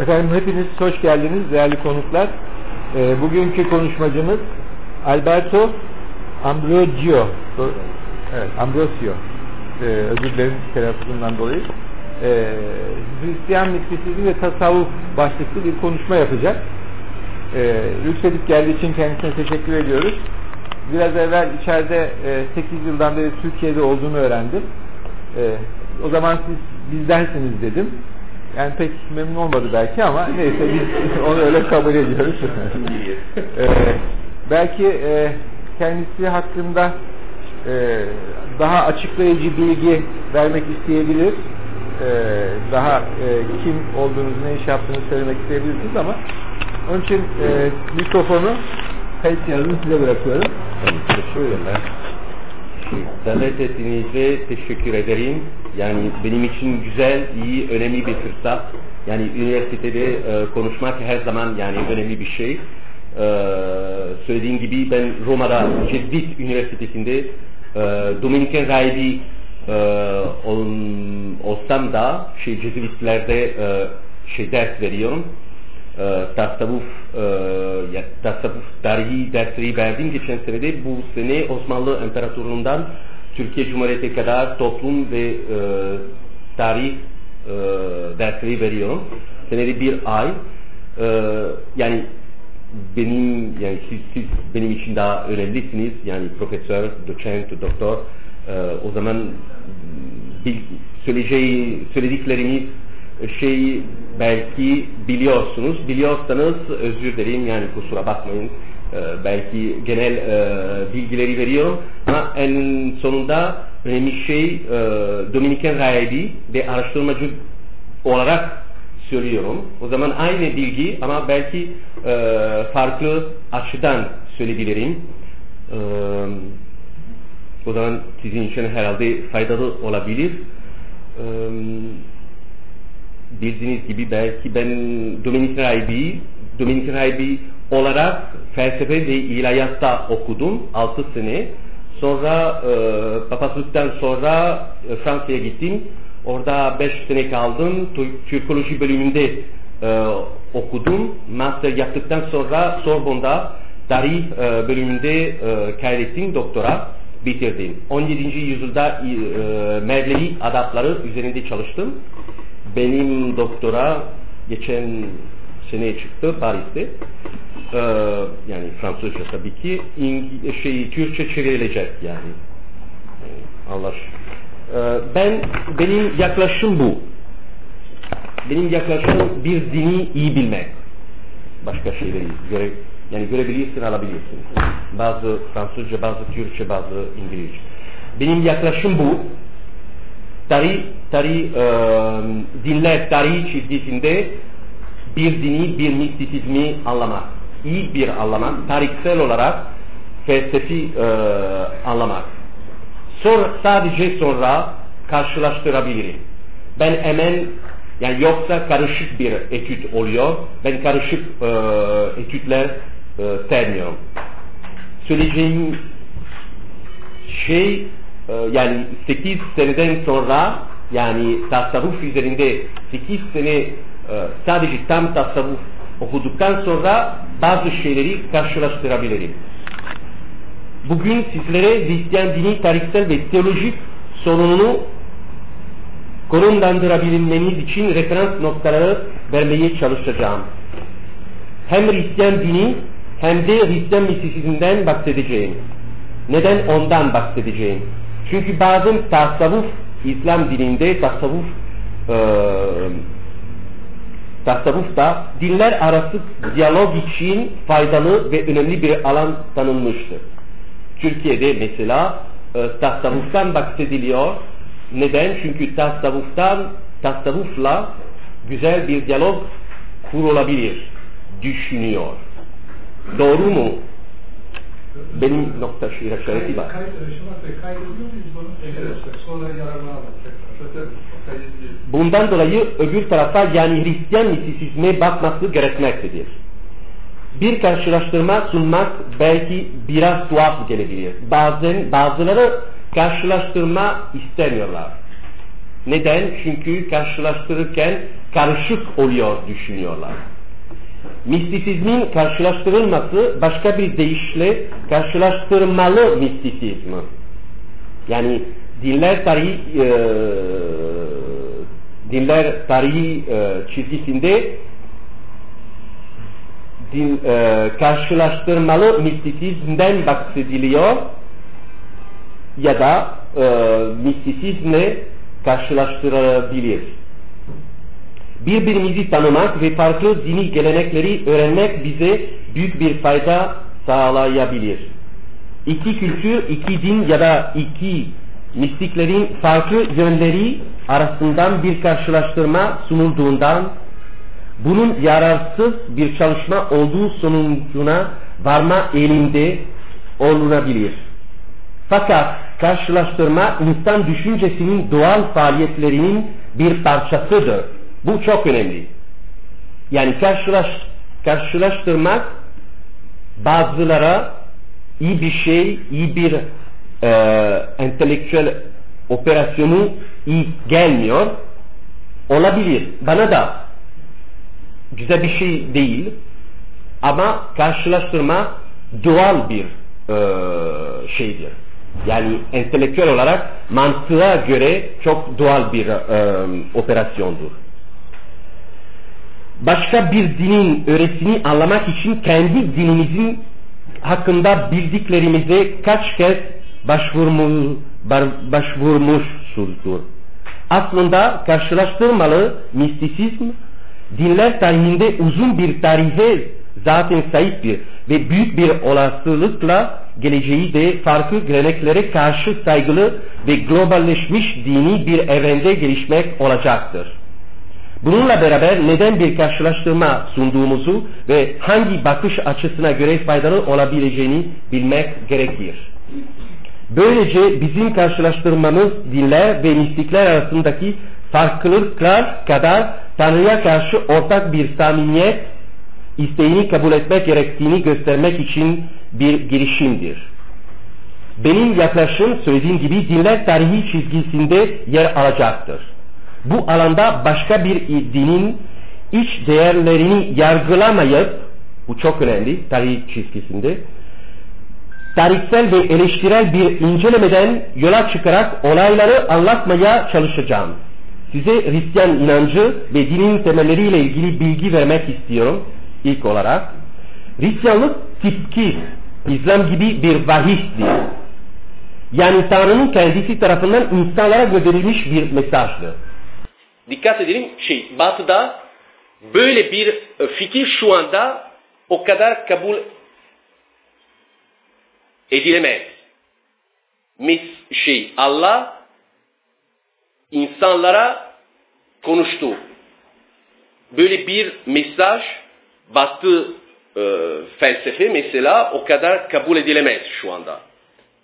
Efendim hepiniz hoş geldiniz değerli konuklar. E, bugünkü konuşmacımız Alberto Ambrogio. Evet, Ambrosio. E, özür dilerim telaffuzumdan dolayı. E, Hristiyan mistisizm ve tasavvuf başlıklı bir konuşma yapacak. E, lütfedip geldiği için kendisine teşekkür ediyoruz. Biraz evvel içeride e, 8 yıldan beri Türkiye'de olduğunu öğrendim. E, o zaman siz bizdensiniz dedim. Yani pek memnun olmadı belki ama neyse biz onu öyle kabul ediyoruz. ee, belki e, kendisi hakkında e, daha açıklayıcı bilgi vermek isteyebilir. E, daha e, kim olduğunuzu, ne iş yaptığını söylemek isteyebilirsiniz ama onun için e, mikrofonu kayıt cihazını size bırakıyorum. Teşekkürler. Davet ettiğinizde teşekkür ederim. Yani benim için güzel, iyi, önemli bir fırsat. Yani üniversitede e, konuşmak her zaman yani önemli bir şey. E, söylediğim gibi ben Roma'da Cedvit Üniversitesi'nde e, Dominiken rahibi e, ol, olsam da şey Cezuitlerde e, şey ders veriyorum. E, tasavvuf, e, tasavvuf tarihi dersleri verdim geçen senede. Bu sene Osmanlı İmparatorluğundan Türkiye Cumhuriyeti kadar toplum ve e, tarih e, dersleri veriyorum. Senede bir ay. E, yani benim yani siz, siz benim için daha önemlisiniz. Yani profesör, doçent, doktor. E, o zaman bil, söyleyeceği, söylediklerimiz şey belki biliyorsunuz. Biliyorsanız özür dilerim yani kusura bakmayın. Ee, belki genel e, bilgileri veriyorum ama en sonunda önemli şey e, Dominiken rahibi ve araştırmacı olarak söylüyorum. O zaman aynı bilgi ama belki e, farklı açıdan söyleyebilirim. E, o zaman sizin için herhalde faydalı olabilir. E, bildiğiniz gibi belki ben Dominik Rahibi, Dominik Rahibi olarak felsefe ve ilahiyatta okudum 6 sene. Sonra e, papazlıktan sonra e, Fransa'ya gittim. Orada 5 sene kaldım. Türkoloji bölümünde e, okudum. Master yaptıktan sonra Sorbon'da tarih e, bölümünde e, kaydettim doktora bitirdim. 17. yüzyılda e, Mevlevi adapları üzerinde çalıştım. Benim doktora geçen sene çıktı Paris'te. Ee, yani Fransızca tabii ki İng şey Türkçe çevrilecek yani. Allah ee, ben benim yaklaşım bu. Benim yaklaşım bir dini iyi bilmek. Başka şeyleri göre yani görebilirsin, alabilirsin. Bazı Fransızca, bazı Türkçe, bazı İngilizce. Benim yaklaşım bu tarih, tarih e, dinler tarihi çizgisinde bir dini, bir mistisizmi anlamak, iyi bir anlamak, tarihsel olarak felsefi e, anlamak. Sonra, sadece sonra karşılaştırabilirim. Ben hemen yani yoksa karışık bir etüt oluyor. Ben karışık e, etütler e, sevmiyorum. Söyleyeceğim şey ee, yani 8 seneden sonra yani tasavvuf üzerinde 8 sene e, sadece tam tasavvuf okuduktan sonra bazı şeyleri karşılaştırabilirim. Bugün sizlere Hristiyan dini tarihsel ve teolojik sorununu konumlandırabilmeniz için referans noktaları vermeye çalışacağım. Hem Hristiyan dini hem de Hristiyan mistisizmden bahsedeceğim. Neden ondan bahsedeceğim? Çünkü bazen tasavvuf, İslam dininde tasavvuf e, tasavvuf da dinler arası diyalog için faydalı ve önemli bir alan tanınmıştır. Türkiye'de mesela e, tasavvuftan bahsediliyor. Neden? Çünkü tasavvuftan, tasavvufla güzel bir diyalog kurulabilir, düşünüyor. Doğru mu? Benim nokta şiir işareti var. Bundan dolayı öbür tarafa yani Hristiyan mistisizme bakması gerekmektedir. Bir karşılaştırma sunmak belki biraz tuhaf gelebilir. Bazen bazıları karşılaştırma istemiyorlar. Neden? Çünkü karşılaştırırken karışık oluyor düşünüyorlar. Mistisizmin karşılaştırılması başka bir deyişle karşılaştırmalı mistisizmi. Yani dinler tarihi e, dinler tarihi e, çizgisinde din, e, karşılaştırmalı mistisizmden bahsediliyor ya da e, mistisizmle karşılaştırabilir. Birbirimizi tanımak ve farklı dini gelenekleri öğrenmek bize büyük bir fayda sağlayabilir. İki kültür, iki din ya da iki mistiklerin farklı yönleri arasından bir karşılaştırma sunulduğundan bunun yararsız bir çalışma olduğu sonucuna varma elinde olunabilir. Fakat karşılaştırma insan düşüncesinin doğal faaliyetlerinin bir parçasıdır. Bu çok önemli. Yani karşılaş, karşılaştırmak bazılara iyi bir şey, iyi bir e, entelektüel operasyonu iyi gelmiyor. Olabilir. Bana da güzel bir şey değil. Ama karşılaştırma doğal bir e, şeydir. Yani entelektüel olarak mantığa göre çok doğal bir e, operasyondur. Başka bir dinin öğresini anlamak için kendi dinimizin hakkında bildiklerimize kaç kez başvurmuş, başvurmuşuzdur. Aslında karşılaştırmalı mistisizm dinler tarihinde uzun bir tarihe zaten sahiptir ve büyük bir olasılıkla geleceği de farklı geleneklere karşı saygılı ve globalleşmiş dini bir evrende gelişmek olacaktır. Bununla beraber neden bir karşılaştırma sunduğumuzu ve hangi bakış açısına göre faydalı olabileceğini bilmek gerekir. Böylece bizim karşılaştırmamız dinler ve mistikler arasındaki farklılıklar kadar Tanrı'ya karşı ortak bir samimiyet isteğini kabul etmek gerektiğini göstermek için bir girişimdir. Benim yaklaşım söylediğim gibi dinler tarihi çizgisinde yer alacaktır. Bu alanda başka bir dinin iç değerlerini yargılamayıp, bu çok önemli tarih çizgisinde, tarihsel ve eleştirel bir incelemeden yola çıkarak olayları anlatmaya çalışacağım. Size Hristiyan inancı ve dinin temelleriyle ilgili bilgi vermek istiyorum ilk olarak. Hristiyanlık tipki, İslam gibi bir vahiydir. Yani Tanrı'nın kendisi tarafından insanlara gönderilmiş bir mesajdır. Dikkat edelim şey batıda böyle bir fikir şu anda o kadar kabul edilemez. Mis şey Allah insanlara konuştu. Böyle bir mesaj Batı e, felsefe mesela o kadar kabul edilemez şu anda.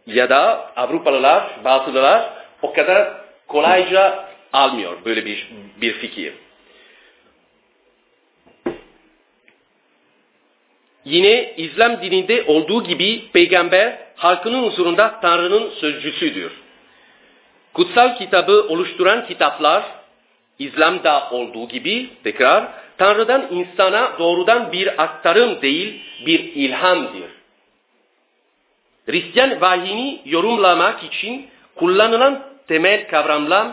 Ya da Avrupalılar, Batılılar o kadar kolayca almıyor böyle bir, bir fikir. Yine İslam dininde olduğu gibi peygamber halkının huzurunda Tanrı'nın sözcüsüdür. Kutsal kitabı oluşturan kitaplar İslam'da olduğu gibi tekrar Tanrı'dan insana doğrudan bir aktarım değil bir ilhamdır. Hristiyan vahiyini yorumlamak için kullanılan temel kavramlar,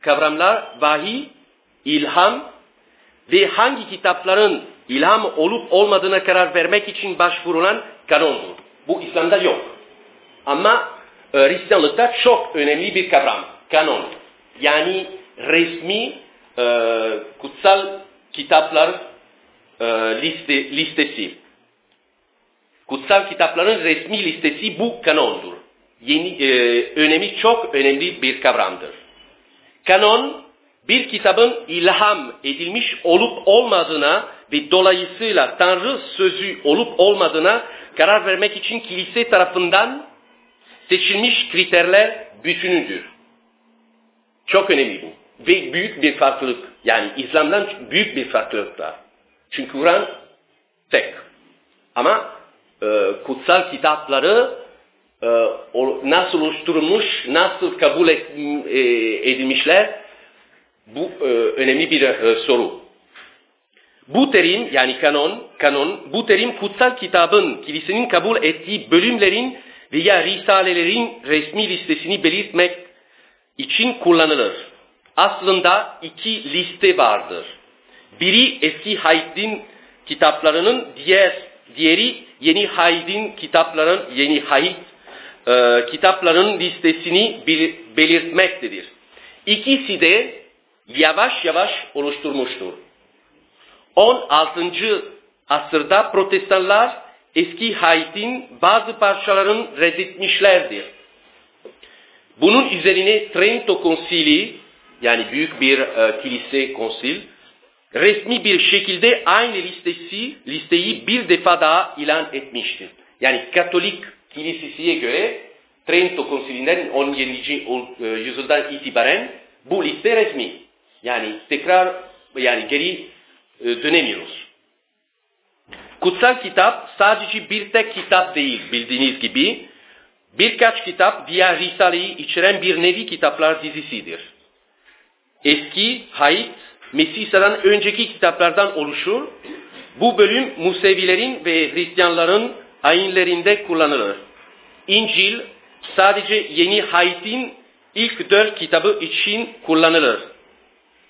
kavramlar vahiy, ilham ve hangi kitapların ilham olup olmadığına karar vermek için başvurulan kanondur. Bu İslam'da yok. Ama e, Hristiyanlıkta çok önemli bir kavram. Kanon. Yani resmi e, kutsal kitaplar e, liste, listesi. Kutsal kitapların resmi listesi bu kanondur. Yeni, e, önemi çok önemli bir kavramdır. Kanon bir kitabın ilham edilmiş olup olmadığına ve dolayısıyla Tanrı sözü olup olmadığına karar vermek için kilise tarafından seçilmiş kriterler bütünüdür. Çok önemli bu. Ve büyük bir farklılık. Yani İslam'dan büyük bir farklılık var. Çünkü Kur'an tek. Ama e, kutsal kitapları nasıl oluşturulmuş, nasıl kabul e, edilmişler Bu e, önemli bir e, soru. Bu terim yani kanon, kanon, bu terim kutsal kitabın kilisenin kabul ettiği bölümlerin veya risalelerin resmi listesini belirtmek için kullanılır. Aslında iki liste vardır. Biri eski Haydin kitaplarının, diğer diğeri Yeni Haydin kitapların, Yeni Hayd e, kitapların listesini belirtmektedir. İkisi de yavaş yavaş oluşturmuştur. 16. asırda protestanlar eski Hayd'in bazı parçalarını reddetmişlerdir. Bunun üzerine Trento Konsili yani büyük bir e, kilise konsil resmi bir şekilde aynı listesi, listeyi bir defa daha ilan etmiştir. Yani Katolik kilisesiye göre Trento Konsilinden 17. E, yüzyıldan itibaren bu liste resmi. Yani tekrar yani geri e, dönemiyoruz. Kutsal kitap sadece bir tek kitap değil bildiğiniz gibi. Birkaç kitap diğer Risale'yi içeren bir nevi kitaplar dizisidir. Eski, Haid, Mesih'den önceki kitaplardan oluşur. Bu bölüm Musevilerin ve Hristiyanların ayinlerinde kullanılır. İncil sadece yeni Haid'in ilk dört kitabı için kullanılır.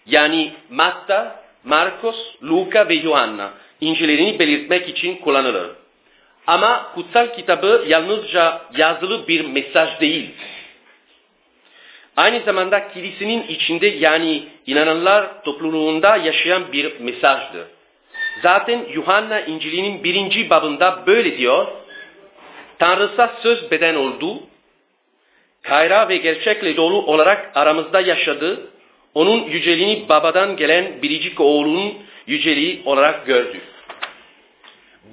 Yani Matta, Marcos, Luka ve Yohanna İncil'lerini belirtmek için kullanılır. Ama kutsal kitabı yalnızca yazılı bir mesaj değil. Aynı zamanda kilisenin içinde yani inananlar topluluğunda yaşayan bir mesajdır. Zaten Yuhanna İncil'inin birinci babında böyle diyor. Tanrısa söz beden oldu, kayra ve gerçekle dolu olarak aramızda yaşadı, onun yüceliğini babadan gelen biricik oğlunun yüceliği olarak gördük.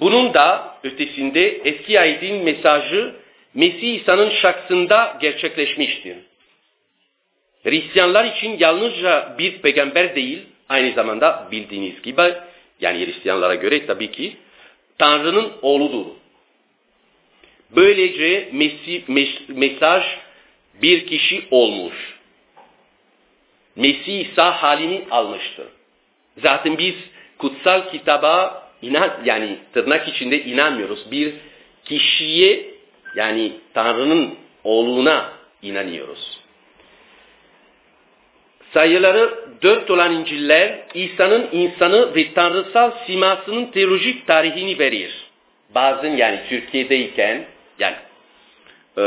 Bunun da ötesinde eski ayetin mesajı Mesih İsa'nın şahsında gerçekleşmiştir. Hristiyanlar için yalnızca bir peygamber değil, aynı zamanda bildiğiniz gibi, yani Hristiyanlara göre tabii ki, Tanrı'nın oğludur. Böylece mesih, mesaj bir kişi olmuş. Mesih İsa halini almıştır. Zaten biz kutsal kitaba inan yani tırnak içinde inanmıyoruz. Bir kişiye yani Tanrı'nın oğluna inanıyoruz. Sayıları dört olan İncil'ler İsa'nın insanı ve tanrısal simasının teolojik tarihini verir. Bazen yani Türkiye'deyken yani e,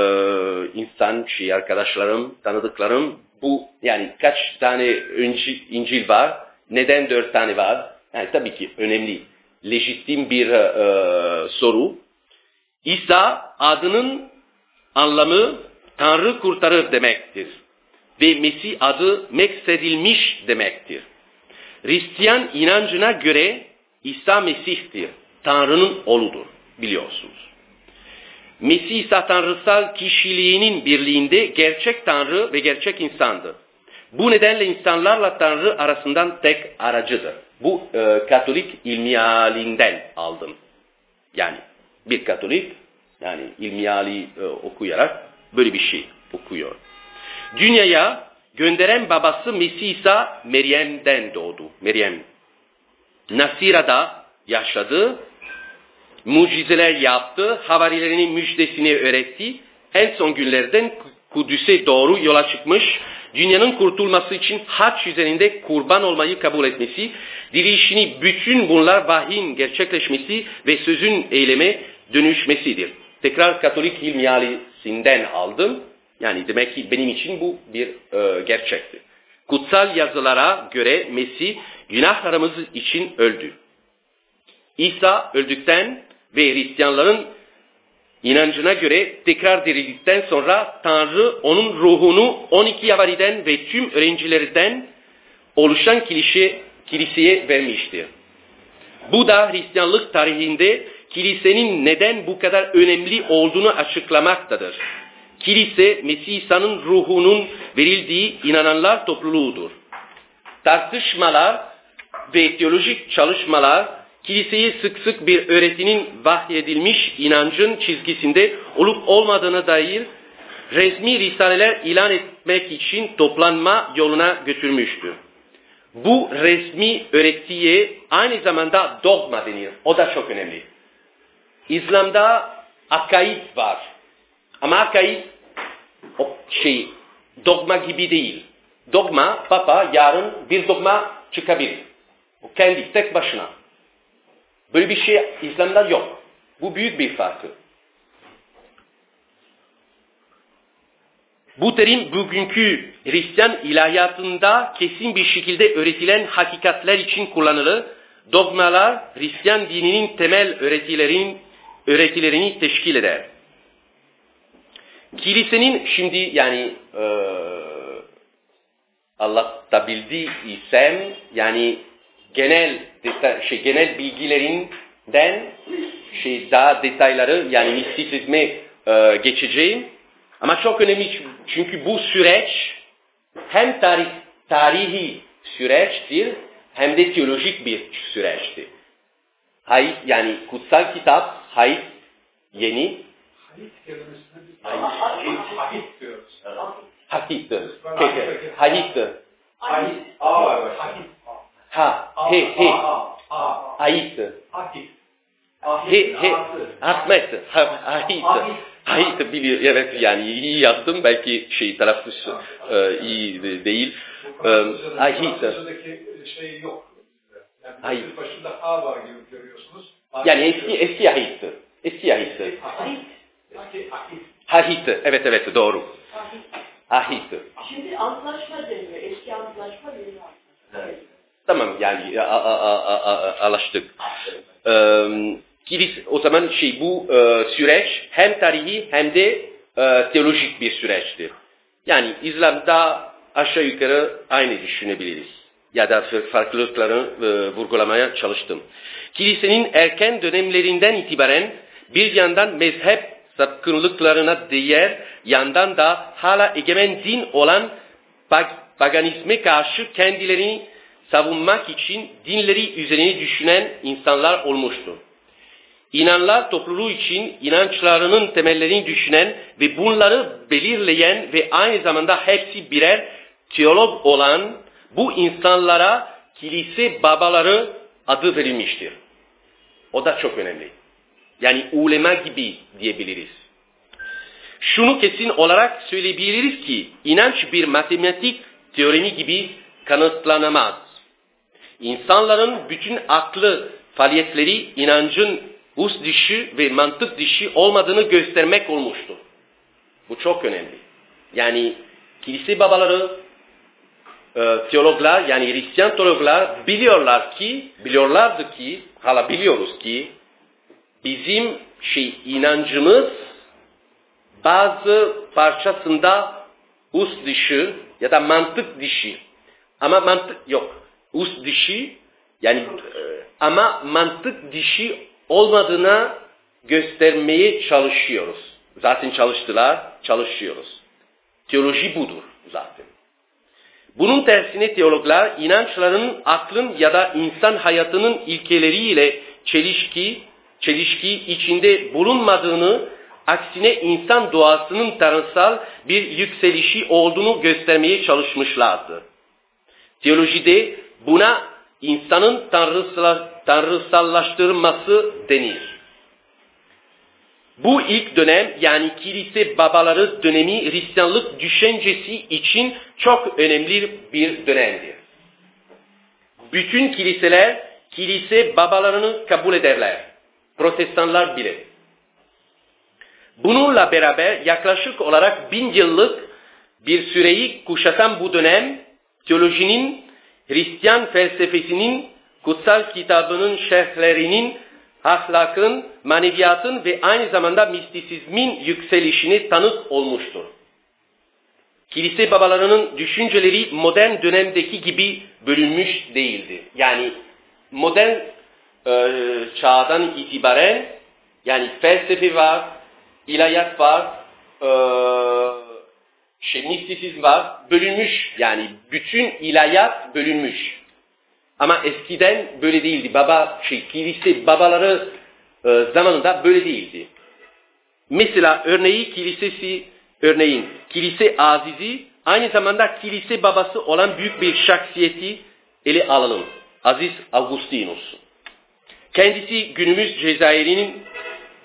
insan, şey arkadaşlarım, tanıdıklarım bu yani kaç tane İncil, İncil var, neden dört tane var? Yani tabii ki önemli, lejitim bir e, soru. İsa adının anlamı Tanrı kurtarır demektir. Ve Mesih adı meksedilmiş demektir. Hristiyan inancına göre İsa Mesih'tir. Tanrı'nın oğludur biliyorsunuz. Mesih ise tanrısal kişiliğinin birliğinde gerçek tanrı ve gerçek insandır. Bu nedenle insanlarla tanrı arasından tek aracıdır. Bu e, Katolik ilmihalinden aldım. Yani bir Katolik yani ilmihali e, okuyarak böyle bir şey okuyor. Dünyaya gönderen babası Mesih ise Meryem'den doğdu. Meryem. Nasira'da yaşadı mucizeler yaptı, havarilerinin müjdesini öğretti. En son günlerden Kudüs'e doğru yola çıkmış, dünyanın kurtulması için haç üzerinde kurban olmayı kabul etmesi, dirilişini bütün bunlar vahyin gerçekleşmesi ve sözün eyleme dönüşmesidir. Tekrar Katolik ilmiyalisinden aldım. Yani demek ki benim için bu bir e, gerçekti. Kutsal yazılara göre Mesih günahlarımız için öldü. İsa öldükten ve Hristiyanların inancına göre tekrar dirildikten sonra Tanrı onun ruhunu 12 yavariden ve tüm öğrencilerden oluşan kilise, kiliseye vermiştir. Bu da Hristiyanlık tarihinde kilisenin neden bu kadar önemli olduğunu açıklamaktadır. Kilise Mesih İsa'nın ruhunun verildiği inananlar topluluğudur. Tartışmalar ve teolojik çalışmalar kiliseyi sık sık bir öğretinin vahyedilmiş inancın çizgisinde olup olmadığına dair resmi risaleler ilan etmek için toplanma yoluna götürmüştür. bu resmi öğretiye aynı zamanda dogma denir. O da çok önemli. İslam'da akaid var. Ama akaid o şey dogma gibi değil. Dogma, papa yarın bir dogma çıkabilir. O kendi tek başına. Böyle bir şey İslam'da yok. Bu büyük bir farkı. Bu terim bugünkü Hristiyan ilahiyatında kesin bir şekilde öğretilen hakikatler için kullanılır. Dogmalar Hristiyan dininin temel öğretilerin öğretilerini teşkil eder. Kilisenin şimdi yani e, Allah da bildiysem yani genel şey genel bilgilerinden şey daha detayları yani mistisizme e, geçeceğim. Ama çok önemli çünkü bu süreç hem tarih, tarihi süreçtir hem de teolojik bir süreçtir. Hayır yani kutsal kitap hayır yeni hadis diyoruz. Hakik diyoruz. Peki. Hakik diyoruz. Ha, he, he. A. A. Hayit. Hadis. He, he. Ahmet. Ha, Hayit. Hayit biliyor. Evet yani iyi yazdım. Belki şey telaffuz e, iyi de- değil. Fransızcadaki şey yok. Siz başında A var gibi görüyorsunuz. Yani eski eski Hayit'ti. Eski hadis. Hayit'ti. Evet evet doğru. Hayit'ti. Şimdi antlaşma deniyor. Eski antlaşma yeni antlaşma. Evet. Tamam yani a, a, a, a, a, alaştık. Ee, kilis, o zaman şey bu e, süreç hem tarihi hem de e, teolojik bir süreçtir. Yani İslam'da aşağı yukarı aynı düşünebiliriz. Ya da farklılıkları e, vurgulamaya çalıştım. Kilisenin erken dönemlerinden itibaren bir yandan mezhep sapkınlıklarına diğer yandan da hala egemen din olan pag- paganizme karşı kendilerini savunmak için dinleri üzerine düşünen insanlar olmuştur. İnanlar topluluğu için inançlarının temellerini düşünen ve bunları belirleyen ve aynı zamanda hepsi birer teolog olan bu insanlara kilise babaları adı verilmiştir. O da çok önemli. Yani ulema gibi diyebiliriz. Şunu kesin olarak söyleyebiliriz ki inanç bir matematik teoremi gibi kanıtlanamaz. İnsanların bütün aklı faaliyetleri inancın us dışı ve mantık dışı olmadığını göstermek olmuştur. Bu çok önemli. Yani kilise babaları, e, teologlar yani Hristiyan teologlar biliyorlar ki, biliyorlardı ki, hala biliyoruz ki bizim şey inancımız bazı parçasında us dışı ya da mantık dışı ama mantık yok. Us dışı yani e, ama mantık dışı olmadığına göstermeye çalışıyoruz. Zaten çalıştılar, çalışıyoruz. Teoloji budur zaten. Bunun tersine teologlar inançların aklın ya da insan hayatının ilkeleriyle çelişki, çelişki içinde bulunmadığını, aksine insan doğasının tanrısal bir yükselişi olduğunu göstermeye çalışmışlardı. Teolojide buna insanın tanrısal, tanrısallaştırılması denir. Bu ilk dönem yani kilise babaları dönemi Hristiyanlık düşüncesi için çok önemli bir dönemdir. Bütün kiliseler kilise babalarını kabul ederler. Protestanlar bile. Bununla beraber yaklaşık olarak bin yıllık bir süreyi kuşatan bu dönem teolojinin, Hristiyan felsefesinin, kutsal kitabının şerhlerinin, ahlakın, maneviyatın ve aynı zamanda mistisizmin yükselişine tanık olmuştur. Kilise babalarının düşünceleri modern dönemdeki gibi bölünmüş değildi. Yani modern e, çağdan itibaren yani felsefe var, ilahiyat var, e, şey, mistisizm var, bölünmüş yani bütün ilahiyat bölünmüş. Ama eskiden böyle değildi. Baba şey kilise babaları e, zamanında böyle değildi. Mesela örneği kilisesi örneğin kilise azizi aynı zamanda kilise babası olan büyük bir şahsiyeti ele alalım. Aziz Augustinus. Kendisi günümüz Cezayir'in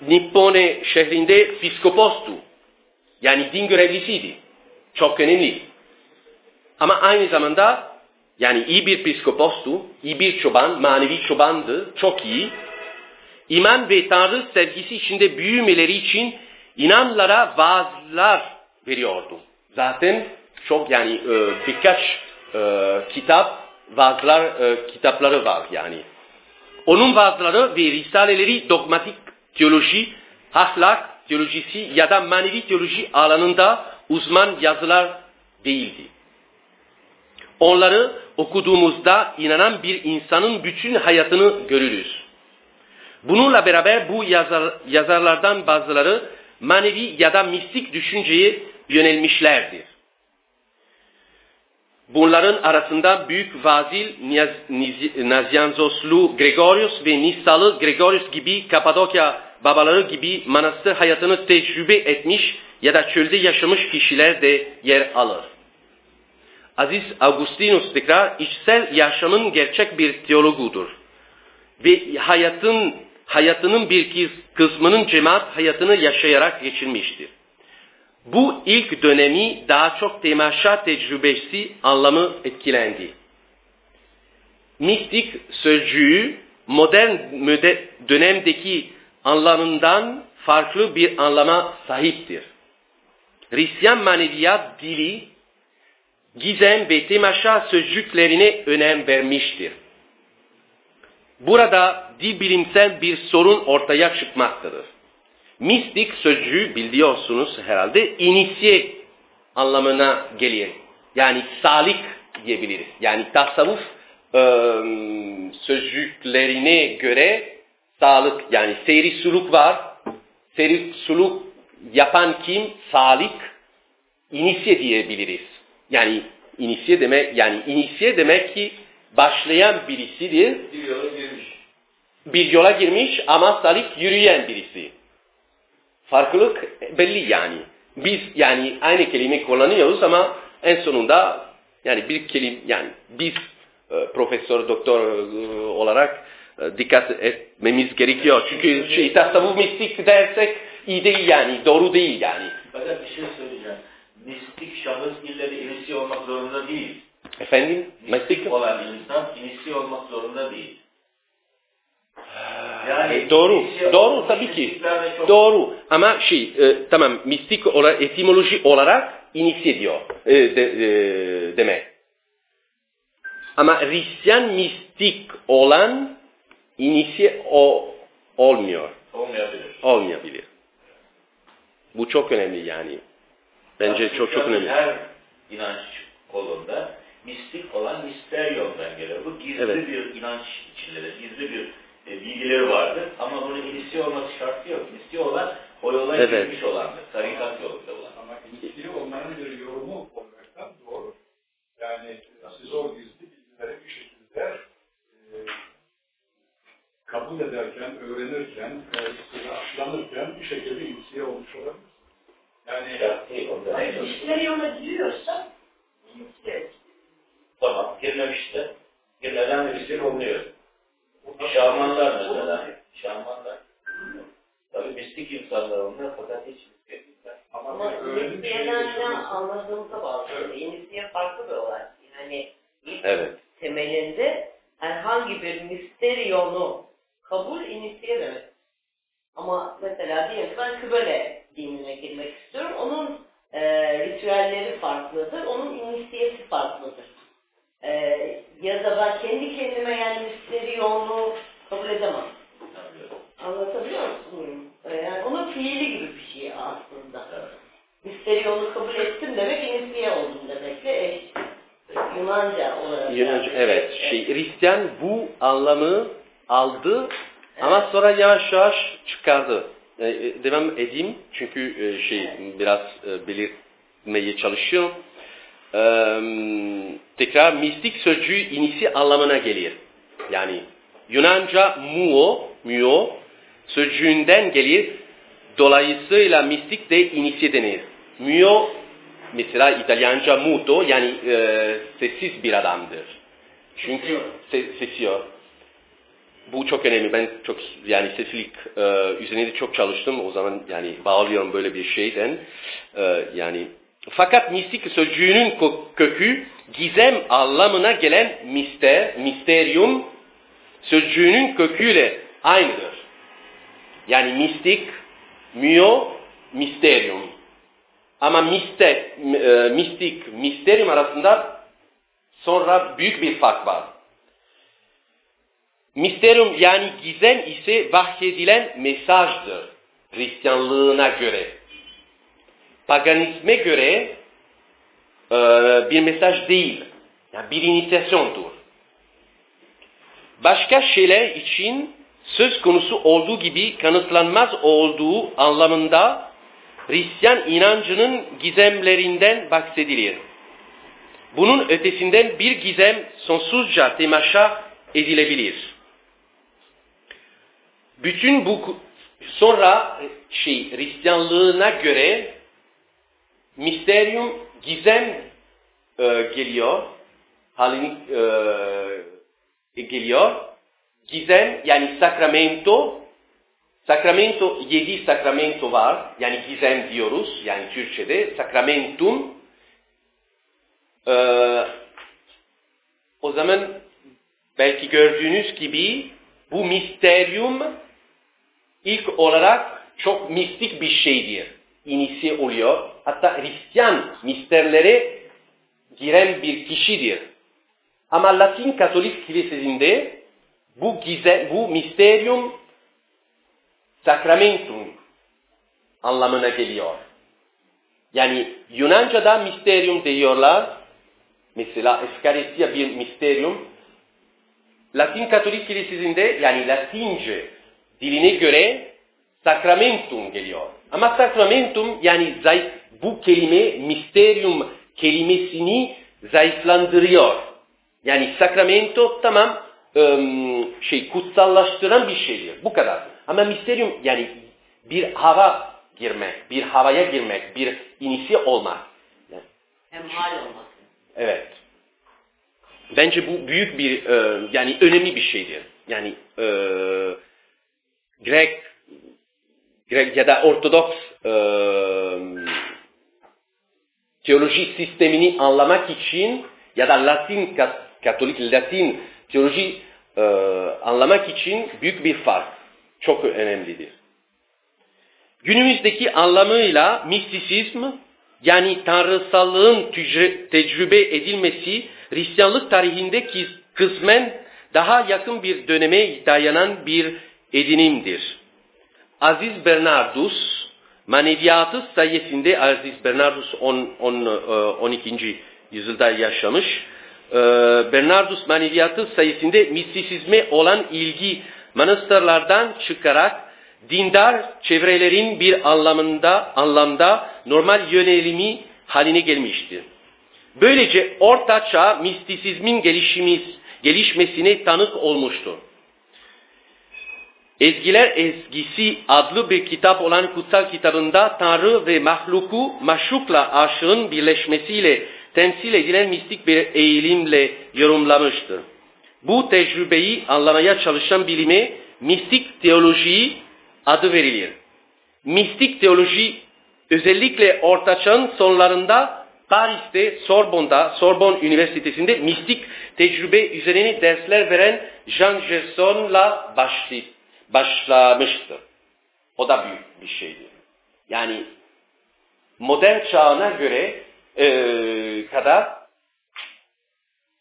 Nippone şehrinde piskopostu. Yani din görevlisiydi. Çok önemli. Ama aynı zamanda yani iyi bir piskopostu, iyi bir çoban, manevi çobandı, çok iyi. İman ve Tanrı sevgisi içinde büyümeleri için inanlara vaazlar veriyordu. Zaten çok yani e, birkaç e, kitap, vaazlar, e, kitapları var yani. Onun vaazları ve risaleleri dogmatik teoloji, ahlak teolojisi ya da manevi teoloji alanında uzman yazılar değildi. Onları okuduğumuzda inanan bir insanın bütün hayatını görürüz. Bununla beraber bu yazar, yazarlardan bazıları manevi ya da mistik düşünceye yönelmişlerdir. Bunların arasında Büyük Vazil Nazianzoslu Gregorius ve Nisalı Gregorius gibi Kapadokya babaları gibi manastır hayatını tecrübe etmiş ya da çölde yaşamış kişiler de yer alır. Aziz Augustinus tekrar içsel yaşamın gerçek bir teologudur. Ve hayatın hayatının bir kısmının cemaat hayatını yaşayarak geçirmiştir. Bu ilk dönemi daha çok temaşa tecrübesi anlamı etkilendi. Mistik sözcüğü modern dönemdeki anlamından farklı bir anlama sahiptir. Hristiyan maneviyat dili, gizem ve temaşa sözcüklerine önem vermiştir. Burada dil bilimsel bir sorun ortaya çıkmaktadır. Mistik sözcüğü biliyorsunuz herhalde inisiye anlamına gelir. Yani salik diyebiliriz. Yani tasavvuf e, sözcüklerine göre sağlık yani seyri suluk var. Seyri suluk yapan kim? Salik. İnisiye diyebiliriz. Yani inisiye demek yani inisiye demek ki başlayan birisidir. Bir yola girmiş. Bir yola girmiş ama salik yürüyen birisi. Farklılık belli yani. Biz yani aynı kelime kullanıyoruz ama en sonunda yani bir kelime yani biz e, profesör doktor e, olarak dikkat etmemiz gerekiyor. Çünkü şey tasavvuf mistik dersek iyi değil yani doğru değil yani. Fakat bir şey söyleyeceğim. Mistik şahıs ille de inisiye olmak zorunda değil. Efendim? Mistik olan insan inisiye olmak zorunda değil. Yani doğru, inisiye doğru olmuş tabii ki. çok- Doğru ama şey e, tamam mistik olarak etimoloji olarak inisiye diyor e, de, e, demek. Ama Hristiyan mistik olan inisiye o, olmuyor, olmayabilir. olmayabilir. Bu çok önemli yani. Bence Aslında çok çok önemli. Her inanç kolunda mistik olan misteryondan gelir. Bu gizli Evet. bir inanç içindedir. Gizli bir e, bilgileri vardır. Ama bunun inisiye olması şartı yok. İnisiye olan o yola Evet. girmiş olandır. Tarikat yolunda olan. Ama ilgili onların bir yorumu olaraktan doğru. Yani siz o gizli bilgileri bir şekilde e, kabul ederken, öğrenirken, e, atlanırken bir şekilde inisiye olmuş olabilir. Yani değil. Onda Hayır, işleri yola giriyorsa yüksek. Tamam. Girmemişti. Girmeden de bir şey oluyor. Şamanlar mesela. Şamanlar. Tabii mistik insanlar onlar fakat hiç mistik değiller. ama Ama bir öğrenim inisiyeden şeyi anladığımıza bağlı. İnisiye farklı bir olay. Yani ilk Evet. temelinde herhangi bir misteryonu kabul inisiye demek. Ama mesela diyelim ki ben Kübele dinine girmek istiyorum. Onun e, ritüelleri farklıdır. Onun inisiyesi farklıdır. E, ya da ben kendi kendime yani misteryonu kabul edemem. Anlatabiliyor musun? E, yani onun fiili gibi bir şey aslında. Misteryonu kabul ettim demek inisiye oldum demekle eş. Yunanca olarak. Yunanca, yani. evet. Şey, Hristiyan bu anlamı aldı ama sonra yavaş yavaş çıkardı. E, e, devam edeyim çünkü e, şey biraz belirtmeye çalışıyorum. E, tekrar mistik sözcüğü inisi anlamına gelir. Yani Yunanca muo, muo sözcüğünden gelir. Dolayısıyla mistik de inisi denir. Muo mesela İtalyanca muto yani e, sessiz bir adamdır. Çünkü se- sesiyor. Bu çok önemli. Ben çok yani seslilik e, üzerine de çok çalıştım. O zaman yani bağlıyorum böyle bir şeyden. E, yani fakat mistik sözcüğünün kökü gizem anlamına gelen mister, misterium sözcüğünün köküyle aynıdır. Yani mistik, myo, misterium. Ama miste, e, mistik, misterium arasında sonra büyük bir fark var. Misterium yani gizem ise vahyedilen mesajdır Hristiyanlığına göre. Paganizme göre e, bir mesaj değil. Yani bir inisiyasyondur. Başka şeyler için söz konusu olduğu gibi kanıtlanmaz olduğu anlamında Hristiyan inancının gizemlerinden bahsedilir. Bunun ötesinden bir gizem sonsuzca temaşa edilebilir. Bütün bu sonra şey Hristiyanlığına göre misterium gizem e, geliyor. Halini e, geliyor. Gizem yani sakramento sakramento yedi sakramento var. Yani gizem diyoruz. Yani Türkçe'de sakramentum e, o zaman belki gördüğünüz gibi bu misterium ilk olarak çok mistik bir şeydir. İnisi oluyor. Hatta Hristiyan misterlere giren bir kişidir. Ama Latin Katolik Kilisesi'nde bu gizem, bu misterium sakramentum anlamına geliyor. Yani Yunanca'da misterium diyorlar. Mesela Eskaristia bir misterium. Latin Katolik Kilisesi'nde yani Latince diline göre sakramentum geliyor. Ama sakramentum yani zayıf, bu kelime misterium kelimesini zayıflandırıyor. Yani sakramento tamam şey kutsallaştıran bir şeydir. Bu kadar. Ama misterium yani bir hava girmek, bir havaya girmek, bir inisi olmak. Yani, Hem hal olması. evet. Bence bu büyük bir e, yani önemli bir şeydir. Yani e, Grek, Grek ya da Ortodoks e, teoloji sistemini anlamak için ya da Latin Katolik Latin teoloji e, anlamak için büyük bir fark. Çok önemlidir. Günümüzdeki anlamıyla mistisizm yani tanrısallığın tecrübe edilmesi Hristiyanlık tarihinde kısmen daha yakın bir döneme dayanan bir edinimdir. Aziz Bernardus maneviyatı sayesinde Aziz Bernardus 10, 10, 12. yüzyılda yaşamış. Bernardus maneviyatı sayesinde mistisizme olan ilgi manastırlardan çıkarak dindar çevrelerin bir anlamında anlamda normal yönelimi haline gelmiştir. Böylece Orta Çağ mistisizmin gelişimiz, gelişmesine tanık olmuştur. Ezgiler Ezgisi adlı bir kitap olan kutsal kitabında Tanrı ve mahluku maşukla aşığın birleşmesiyle temsil edilen mistik bir eğilimle yorumlamıştır. Bu tecrübeyi anlamaya çalışan bilime mistik teoloji adı verilir. Mistik teoloji özellikle Ortaçağ'ın sonlarında Paris'te Sorbonne'da, Sorbonne Üniversitesi'nde mistik tecrübe üzerine dersler veren Jean Gerson'la başlamıştır. O da büyük bir şeydi. Yani modern çağına göre e, kadar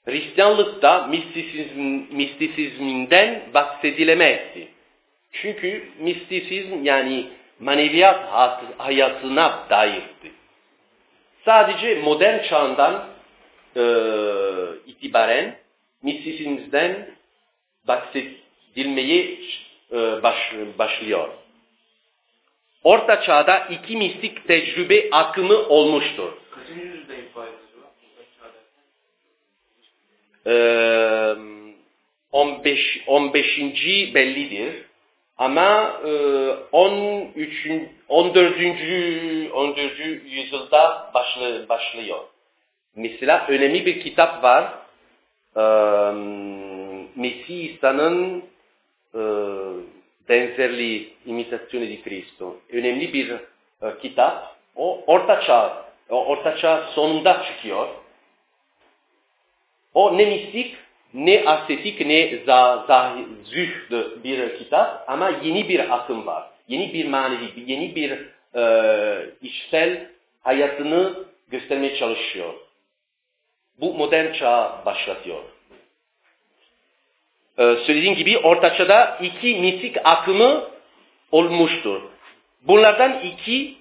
Hristiyanlıkta mistisizm, mistisizminden bahsedilemezdi. Çünkü mistisizm yani maneviyat hayatına dairdi. Sadece modern çağından e, itibaren mistisizmden bahsedilmeye e, baş, başlıyor. Orta çağda iki mistik tecrübe akımı olmuştur. Kaçıncı yüzyılda infa ediliyor? Ee, 15 15. bellidir. Ama e, 13 14. 14. yüzyılda başlı, başlıyor. Mesela önemli bir kitap var. e, Mesih İsa'nın e, benzerliği, imitasyonu di Cristo. Önemli bir e, kitap. O Orta Çağ, o Orta Çağ sonunda çıkıyor. O ne mistik, ne asetik, ne za, za, zühdü bir kitap ama yeni bir akım var. Yeni bir manevi, yeni bir e, içsel hayatını göstermeye çalışıyor. Bu modern çağ başlatıyor. Ee, söylediğim gibi ortaçada iki mistik akımı olmuştur. Bunlardan iki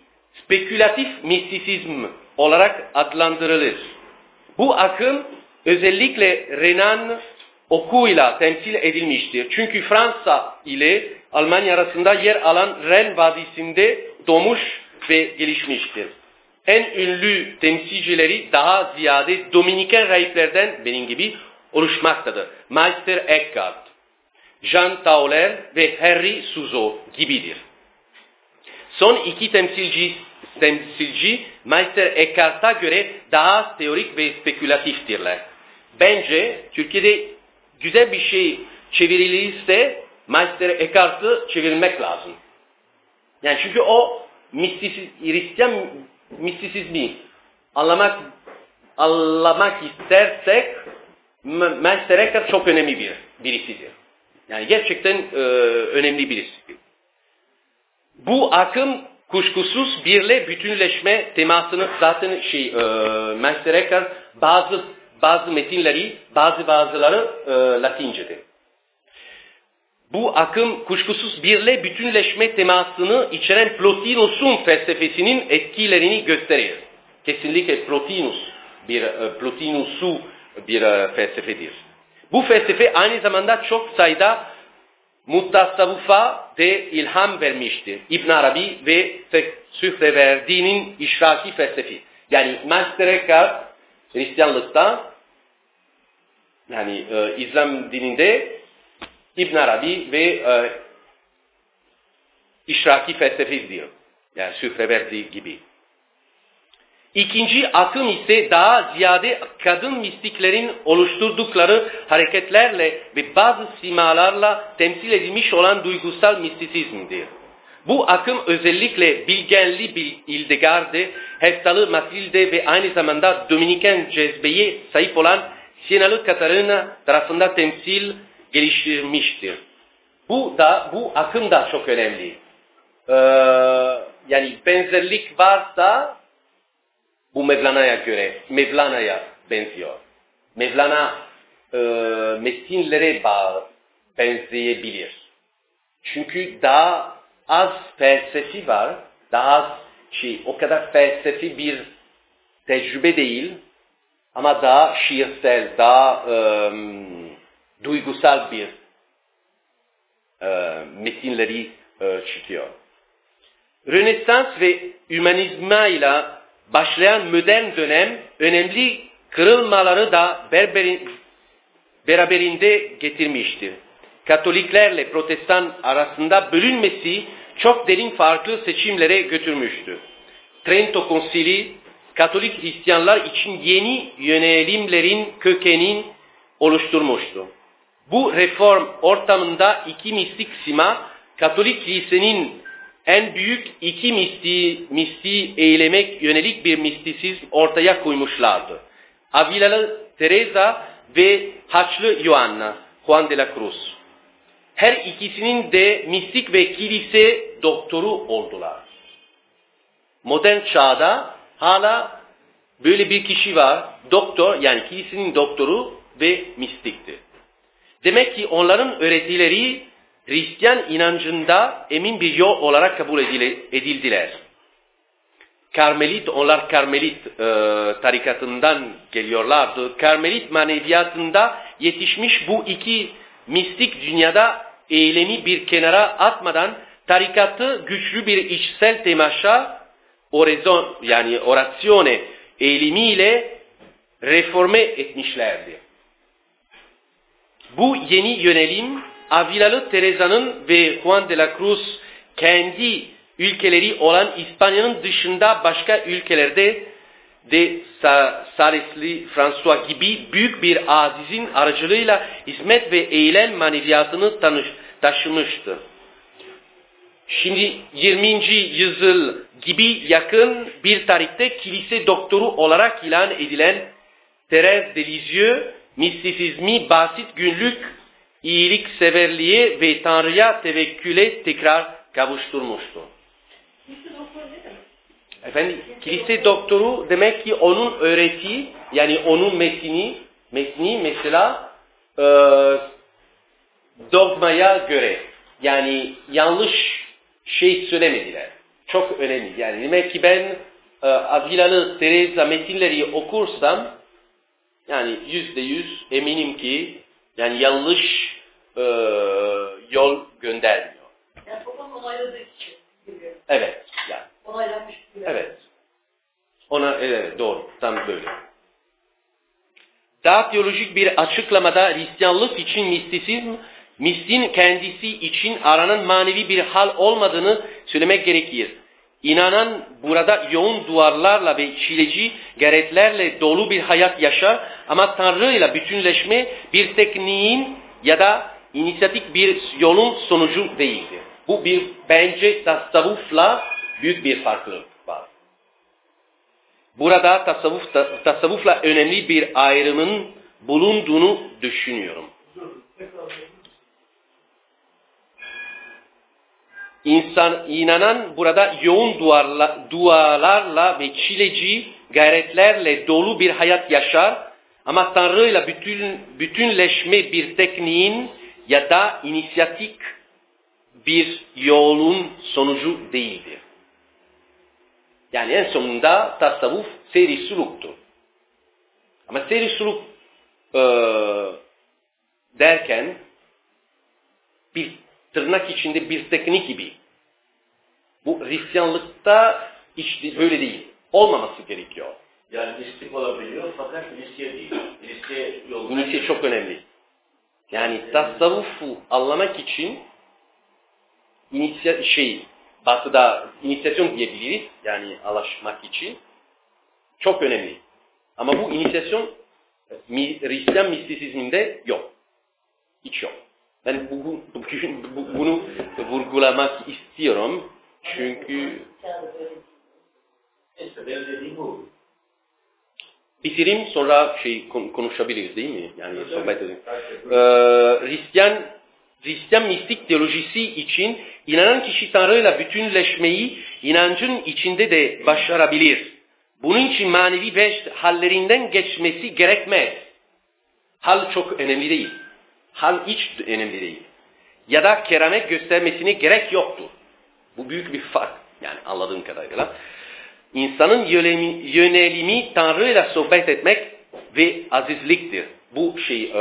spekülatif mistisizm olarak adlandırılır. Bu akım özellikle Renan okuyla temsil edilmiştir. Çünkü Fransa ile Almanya arasında yer alan Ren Vadisi'nde doğmuş ve gelişmiştir. En ünlü temsilcileri daha ziyade Dominiken rahiplerden benim gibi oluşmaktadır. Meister Eckhart, Jean Tauler ve Henry Suzo gibidir. Son iki temsilci, temsilci Meister Eckhart'a göre daha teorik ve spekülatiftirler. Bence Türkiye'de güzel bir şey çevrilirse Meister Eckhart'ı çevirmek lazım. Yani çünkü o mistisiz, Hristiyan mistisizmi anlamak anlamak istersek Meister Eckhart çok önemli bir birisidir. Yani gerçekten e, önemli birisi. Bu akım kuşkusuz birle bütünleşme temasını zaten şey e, Meister Eckhart bazı bazı metinleri, bazı bazıları e, Latince'de. Bu akım kuşkusuz birle bütünleşme temasını içeren Plotinus'un felsefesinin etkilerini gösterir. Kesinlikle Plotinus bir e, Plotinus'u bir e, felsefedir. Bu felsefe aynı zamanda çok sayıda mutasavvufa de ilham vermiştir. İbn Arabi ve Sühreverdi'nin işraki felsefi. Yani Master Eckhart Hristiyanlıkta yani e, İslam dininde İbn Arabi ve e, işraki felsefi diyor. Yani Sühreverdi gibi. İkinci akım ise daha ziyade kadın mistiklerin oluşturdukları hareketlerle ve bazı simalarla temsil edilmiş olan duygusal mistisizmdir. Bu akım özellikle Bilgenli Hildegarde, Heftalı Matilde ve aynı zamanda Dominiken cezbeye sahip olan Sienalı Katarina tarafından temsil geliştirmiştir. Bu da bu akım da çok önemli. Ee, yani benzerlik varsa bu Mevlana'ya göre Mevlana'ya benziyor. Mevlana e, metinlere benzeyebilir. Çünkü daha az felsefi var, daha az şey, o kadar felsefi bir tecrübe değil ama daha şiirsel, daha e, duygusal bir e, metinleri e, çıkıyor. Rönesans ve hümanizma ile başlayan modern dönem önemli kırılmaları da berberin, beraberinde getirmiştir. Katoliklerle protestan arasında bölünmesi çok derin farklı seçimlere götürmüştü. Trento Konsili Katolik Hristiyanlar için yeni yönelimlerin kökenin oluşturmuştu. Bu reform ortamında iki mistik sima Katolik kilisenin en büyük iki mistiği, mistiği eylemek yönelik bir mistisizm ortaya koymuşlardı. Avilalı Teresa ve Haçlı Yohanna, Juan de la Cruz. Her ikisinin de mistik ve kilise doktoru oldular. Modern çağda hala böyle bir kişi var, doktor yani kilisenin doktoru ve mistikti. Demek ki onların öğretileri Hristiyan inancında emin bir yol olarak kabul edildiler. Karmelit, onlar Karmelit e, tarikatından geliyorlardı. Karmelit maneviyatında yetişmiş bu iki mistik dünyada eylemi bir kenara atmadan tarikatı güçlü bir içsel temaşa, orazon yani orasyone eğilimiyle reforme etmişlerdi. Bu yeni yönelim Avilalı Teresa'nın ve Juan de la Cruz kendi ülkeleri olan İspanya'nın dışında başka ülkelerde de Salesli François gibi büyük bir azizin aracılığıyla hizmet ve eylem maneviyatını tanış, taşımıştır. Şimdi 20. yüzyıl gibi yakın bir tarihte kilise doktoru olarak ilan edilen Thérèse de Lisieux, mistisizmi basit günlük iyilik severliğe ve Tanrı'ya tevekküle tekrar kavuşturmuştu. Efendim kilise doktoru demek ki onun öğreti yani onun metni metni mesela e, dogmaya göre yani yanlış şey söylemediler. Çok önemli. Yani demek ki ben e, Avilalı Teresa metinleri okursam yani yüzde yüz eminim ki yani yanlış e, yol göndermiyor. Yani babam onayladığı için. Evet. Yani. Onaylanmış. Evet. Ona evet doğru. Tam böyle. Daha teolojik bir açıklamada Hristiyanlık için mistisizm, mistin kendisi için aranan manevi bir hal olmadığını söylemek gerekir. İnanan burada yoğun duvarlarla ve çileci gayretlerle dolu bir hayat yaşar ama Tanrı ile bütünleşme bir tekniğin ya da inisiyatif bir yolun sonucu değildir. Bu bir bence tasavvufla büyük bir farklılık var. Burada tasavvuf, tasavvufla önemli bir ayrımın bulunduğunu düşünüyorum. İnsan, inanan burada yoğun duarla, dualarla ve çileci gayretlerle dolu bir hayat yaşar ama Tanrı ile bütün, bütünleşme bir tekniğin ya da inisiyatik bir yolun sonucu değildir. Yani en sonunda tasavvuf seri suluktur. Ama seri suluk e, derken bir tırnak içinde bir teknik gibi. Bu Hristiyanlıkta hiç böyle değil. Olmaması gerekiyor. Yani mistik olabiliyor fakat ilişkiye değil. İlişkiye yolunda... Bu çok önemli. Yani tasavvufu anlamak için inisya şey batıda inisiyasyon diyebiliriz. Yani alaşmak için. Çok önemli. Ama bu inisiyasyon Hristiyan mistisizminde yok. Hiç yok. Ben bugün, bu, bunu vurgulamak istiyorum. Çünkü bitireyim sonra şey konuşabiliriz değil mi? Yani sohbet edelim. Ee, Hristiyan Hristiyan mistik teolojisi için inanan kişi Tanrı'yla bütünleşmeyi inancın içinde de başarabilir. Bunun için manevi beş hallerinden geçmesi gerekmez. Hal çok önemli değil. Hal hiç önemli değil. Ya da keramet göstermesine gerek yoktur. Bu büyük bir fark. Yani anladığım kadarıyla. İnsanın yönelimi, yönelimi Tanrı'yla sohbet etmek ve azizliktir. Bu şey e,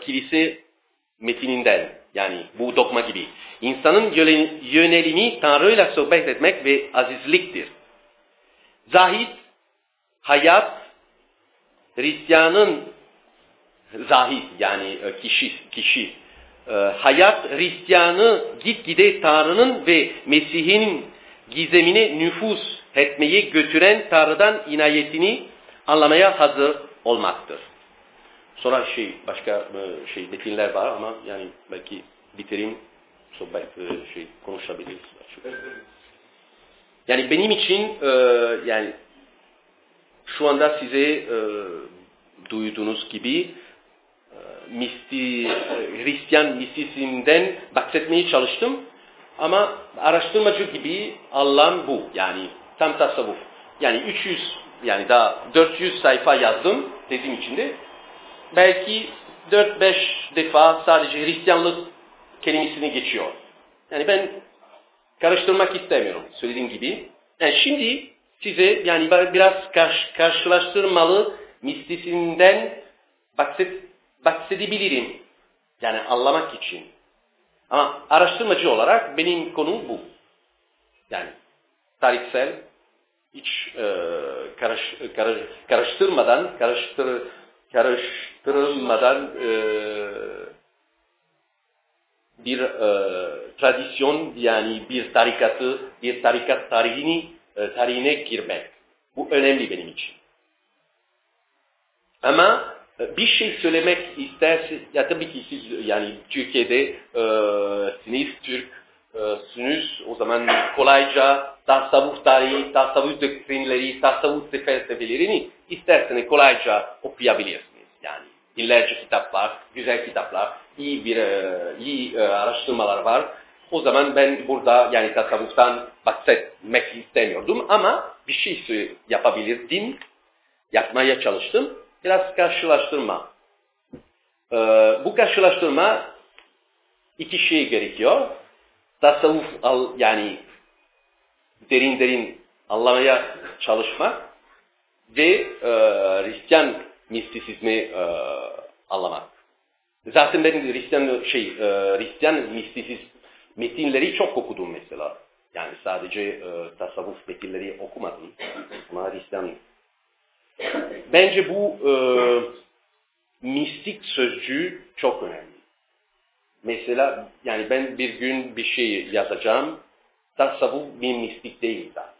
kilise metininden yani bu dokma gibi. İnsanın yönelimi Tanrı'yla sohbet etmek ve azizliktir. Zahid, hayat, Hristiyanın zahid yani kişi, kişi e, hayat Hristiyanı gitgide Tanrı'nın ve Mesih'in gizemine nüfus etmeyi götüren Tanrı'dan inayetini anlamaya hazır olmaktır. Sonra şey başka e, şey metinler var ama yani belki bitireyim sohbet e, şey konuşabiliriz. Yani benim için e, yani şu anda size e, duyduğunuz gibi e, misti, Hristiyan mistisizmden bahsetmeye çalıştım. Ama araştırmacı gibi Allah'ım bu. Yani tam tasavvuf. Yani 300 yani daha 400 sayfa yazdım tezim içinde. Belki 4-5 defa sadece Hristiyanlık kelimesini geçiyor. Yani ben karıştırmak istemiyorum söylediğim gibi. Yani şimdi size yani biraz karş, karşılaştırmalı mistisinden bahset, bahsedebilirim. Yani anlamak için. Ama araştırmacı olarak benim konum bu. Yani tarihsel hiç e, karış, karış, karıştırmadan, karıştır, karıştırılmadan e, bir e, tradisyon yani bir tarikatı, bir tarikat tarihini, e, tarihine girmek. Bu önemli benim için. Ama bir şey söylemek isterse, ya tabii ki siz yani Türkiye'de e, siniz Türk, e, o zaman kolayca tasavvuf tarihi, tasavvuf doktrinleri, tasavvuf felsefelerini isterseniz kolayca okuyabilirsiniz. Yani binlerce kitaplar, güzel kitaplar, iyi bir e, iyi e, araştırmalar var. O zaman ben burada yani tasavvuftan bahsetmek istemiyordum ama bir şey yapabilirdim, yapmaya çalıştım. Biraz karşılaştırma. Ee, bu karşılaştırma iki şey gerekiyor. Tasavvuf al, yani derin derin anlamaya çalışmak ve e, Hristiyan mistisizmi e, anlamak. Zaten ben Hristiyan şey e, Hristiyan mistisizm metinleri çok okudum mesela. Yani sadece e, tasavvuf metinleri okumadım. Ama Hristiyan Bence bu e, mistik sözcüğü çok önemli. Mesela yani ben bir gün bir şey yazacağım. Tasavvuf bir mistik değil zaten.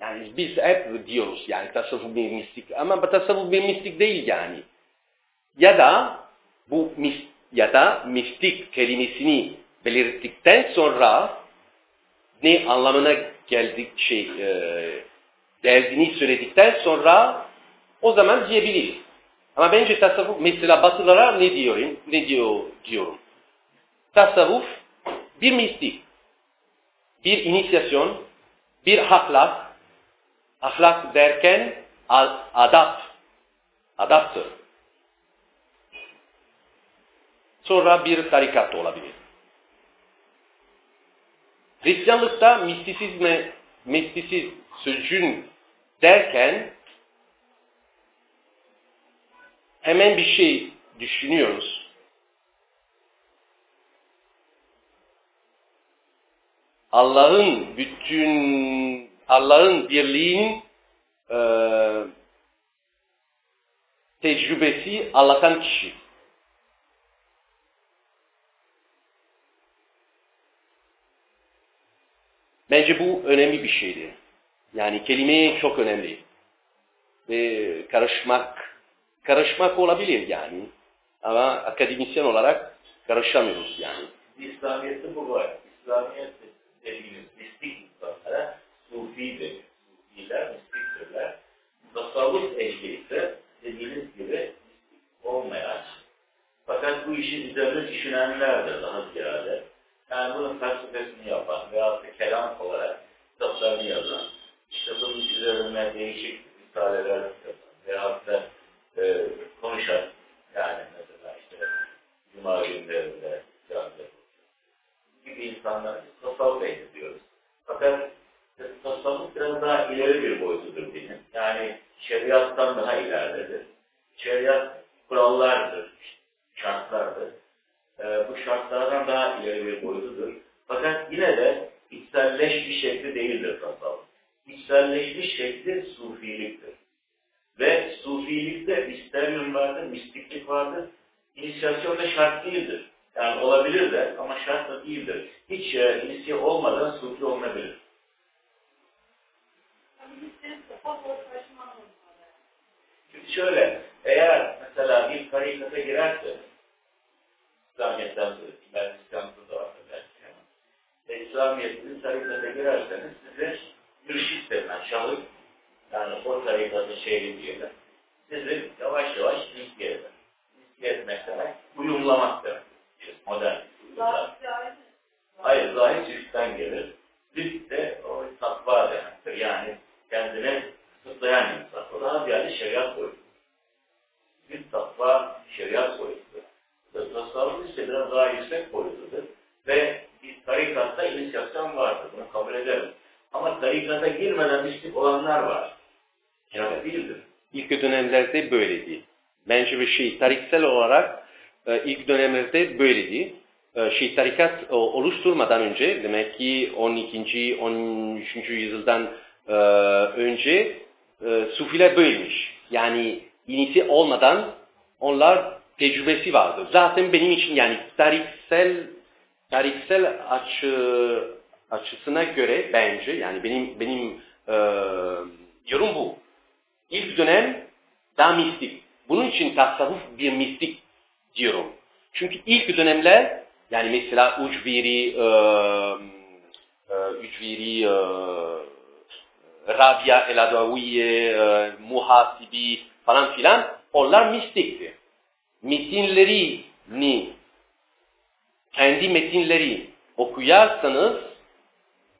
Yani biz hep diyoruz yani tasavvuf bir mistik ama tasavvuf bir mistik değil yani. Ya da bu mis, ya da mistik kelimesini belirttikten sonra ne anlamına geldik şey e, geldiğini söyledikten sonra o zaman diyebiliriz. Ama bence tasavvuf mesela batılara ne diyorum? Ne diyor diyorum? Tasavvuf bir mistik, bir inisiyasyon, bir ahlak, ahlak derken adap, adaptır. Sonra bir tarikat olabilir. Hristiyanlıkta mistisizme, mistisizm sözcüğün derken hemen bir şey düşünüyoruz. Allah'ın bütün Allah'ın birliğinin e, tecrübesi Allah'tan kişi. Bence bu önemli bir şeydi. Yani kelime çok önemli. Ve karışmak, karışmak olabilir yani. Ama akademisyen olarak karışamıyoruz yani. İslamiyet'te bu var. İslamiyet dediğimiz mistik insanlara sufi denir. Sufiler mistiktirler. Tasavvuf ehli ise dediğiniz gibi olmayan fakat bu işi üzerine düşünenlerdir daha ziyade. Yani bunun felsefesini yapan veyahut da kelam olarak kitaplarını yazan işte bunun üzerine değişik yapan veyahut da e, konuşan yani mesela işte Cuma günlerinde gibi insanlar tasavvuf ehli diyoruz. Fakat tasavvuf biraz daha ileri bir boyutudur dinin. Yani şeriattan daha ileridedir. Şeriat kurallardır, şartlardır. E, bu şartlardan daha ileri bir boyutudur. Fakat yine de içselleşmiş şekli değildir tasavvuf içselleşmiş şekli sufiliktir. Ve sufilikte misteryum vardır, mistiklik vardır. İnisiyasyon da şart değildir. Yani olabilir de ama şart da değildir. Hiç e, inisiye olmadan sufi olunabilir. Şimdi şöyle, eğer mesela bir tarikata girerse, İslamiyet'ten sonra, ben İslam'da da var belki ama, İslamiyet'in tarikata girerseniz size mürşit denilen şahıs, yani o tarikatın şehri diyorlar. Sizi yavaş yavaş ilgiye eder. İlgiye etmek demek, uyumlamak demek. Modern. Hayır, zahir üstten gelir. Züht de o takva demektir. Yani kendini kısıtlayan insan. O daha ziyade şeriat boyutudur. Züht takva şeriat boyutudur. Tasavvuf ise biraz daha yüksek boyutudur. Ve bir tarikatta inisiyasyon vardır. Bunu kabul ederiz. Ama tarikata girmeden mistik olanlar var. Yani değildir. İlk dönemlerde böyleydi. Bence bir şey tariksel olarak e, ilk dönemlerde böyleydi. E, şey tarikat oluşturmadan önce demek ki 12. 13. yüzyıldan e, önce Sufiler böyleymiş. Yani inisi olmadan onlar tecrübesi vardı. Zaten benim için yani tarihsel tarihsel açı açısına göre bence yani benim benim e, yorum bu. İlk dönem Daha mistik. Bunun için tasavvuf bir mistik diyorum. Çünkü ilk dönemler yani mesela ucviri, e, e, ucviri, e, Rabia el-Adaviye, e, Muhasibi falan filan onlar mistikti. Metinlerini, kendi metinleri okuyarsanız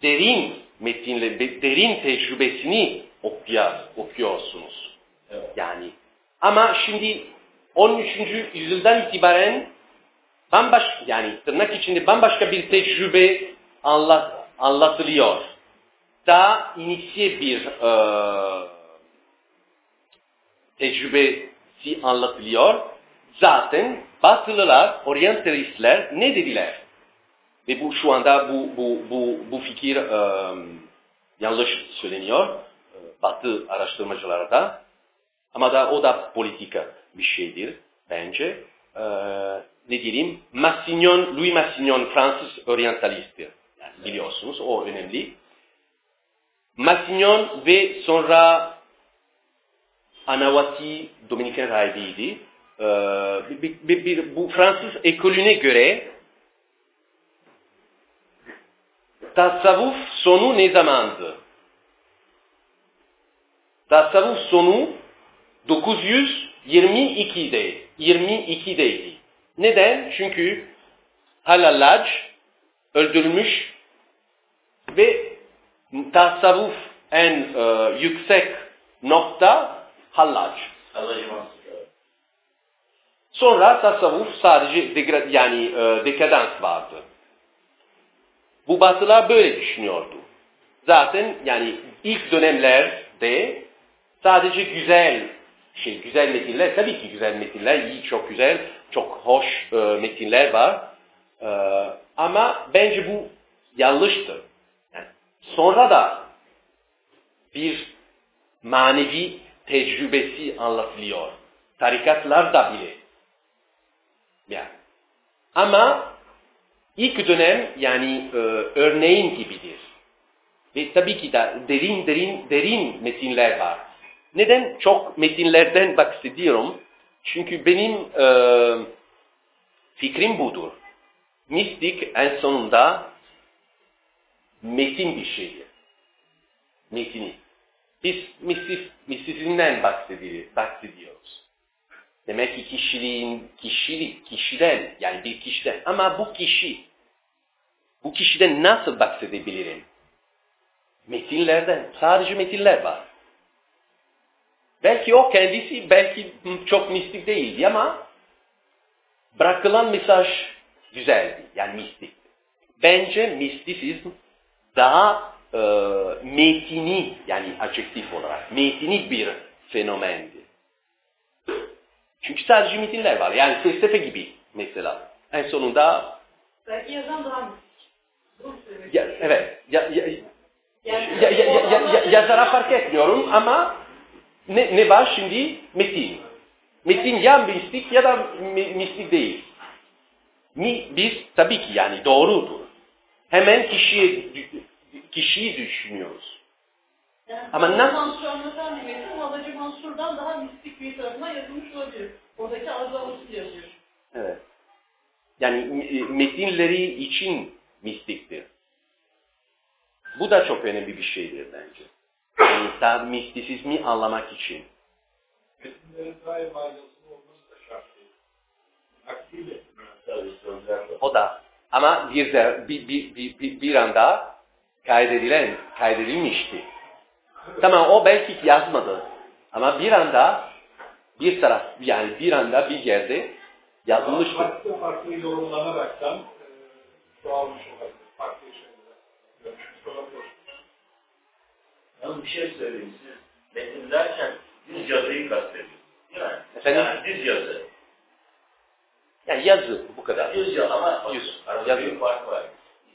derin metinle, derin tecrübesini okuyar, okuyorsunuz. Evet. Yani ama şimdi 13. yüzyıldan itibaren bambaşka yani tırnak içinde bambaşka bir tecrübe anlat, anlatılıyor. Daha inisiye bir e, tecrübesi anlatılıyor. Zaten Batılılar, oryantalistler ne dediler? Ve bu şu anda bu bu bu bu fikir e, yanlış söyleniyor e, Batı araştırmacılarda. Ama da o da politika bir şeydir bence. E, ne diyeyim? Massignon, Louis Massignon Fransız oryantalisti. Yani biliyorsunuz o önemli. Massignon ve sonra Anawati Dominiken rahibiydi. Ee, bir, bir, bir, bu Fransız ekolüne göre tasavvuf sonu ne zamandı? Tasavvuf sonu 922'de 22'deydi. Neden? Çünkü Halalac öldürülmüş ve tasavvuf en e, yüksek nokta Hallac. Sonra tasavvuf sadece yani e, dekadans vardı. Bu batılar böyle düşünüyordu. Zaten yani ilk dönemlerde sadece güzel şey, güzel metinler, tabii ki güzel metinler, iyi, çok güzel, çok hoş e, metinler var. E, ama bence bu yanlıştır. Yani sonra da bir manevi tecrübesi anlatılıyor. Tarikatlar da bile. Yani. Ama ilk dönem yani e, örneğin gibidir. Ve tabii ki de derin derin derin metinler var. Neden çok metinlerden bahsediyorum? Çünkü benim e, fikrim budur. Mistik en sonunda metin bir şeydir. Metini. Biz mistis, bahsediyoruz. bahsediyoruz. Demek ki kişiliğin, kişilik, kişiden, yani bir kişiden. Ama bu kişi, bu kişiden nasıl bahsedebilirim? Metinlerden, sadece metinler var. Belki o kendisi, belki çok mistik değildi ama bırakılan mesaj güzeldi, yani mistik. Bence mistisizm daha e, metini, yani adjektif olarak, metini bir fenomendi. Çünkü sadece metinler var. Yani felsefe gibi mesela. En sonunda Belki yazan daha mı? Ya, evet ya, ya, ya, ya, ya, ya, yazara fark etmiyorum ama ne, ne var şimdi? Metin. Metin ya mistik ya da mi- mistik değil. Mi, biz tabii ki yani doğrudur. Hemen kişiye, kişiyi düşünüyoruz. Yani Ama nasıl- Mansur anlatan bir metin Havacı Mansur'dan daha mistik bir tarafına yazılmış olabilir. Oradaki azalması yazıyor. Evet. Yani m- metinleri için. Bu da çok önemli bir şeydir bence. Daha mistisizmi anlamak için. O da ama bir, de, bir, bir, bir, bir, bir anda kaydedilen, kaydedilmişti. Tamam o belki yazmadı. Ama bir anda bir taraf yani bir anda bir yerde yazılmıştı. Farklı farklı yorumlanaraktan e, çoğalmış olabilir. Yalnız bir şey söyleyeyim. Siz metin derken düz yazıyı kastediyorsunuz. Değil mi? Efendim? Yani düz yazı. Yani yazı bu kadar. Düz yazı ama Yüz. arada Yazı. büyük fark var.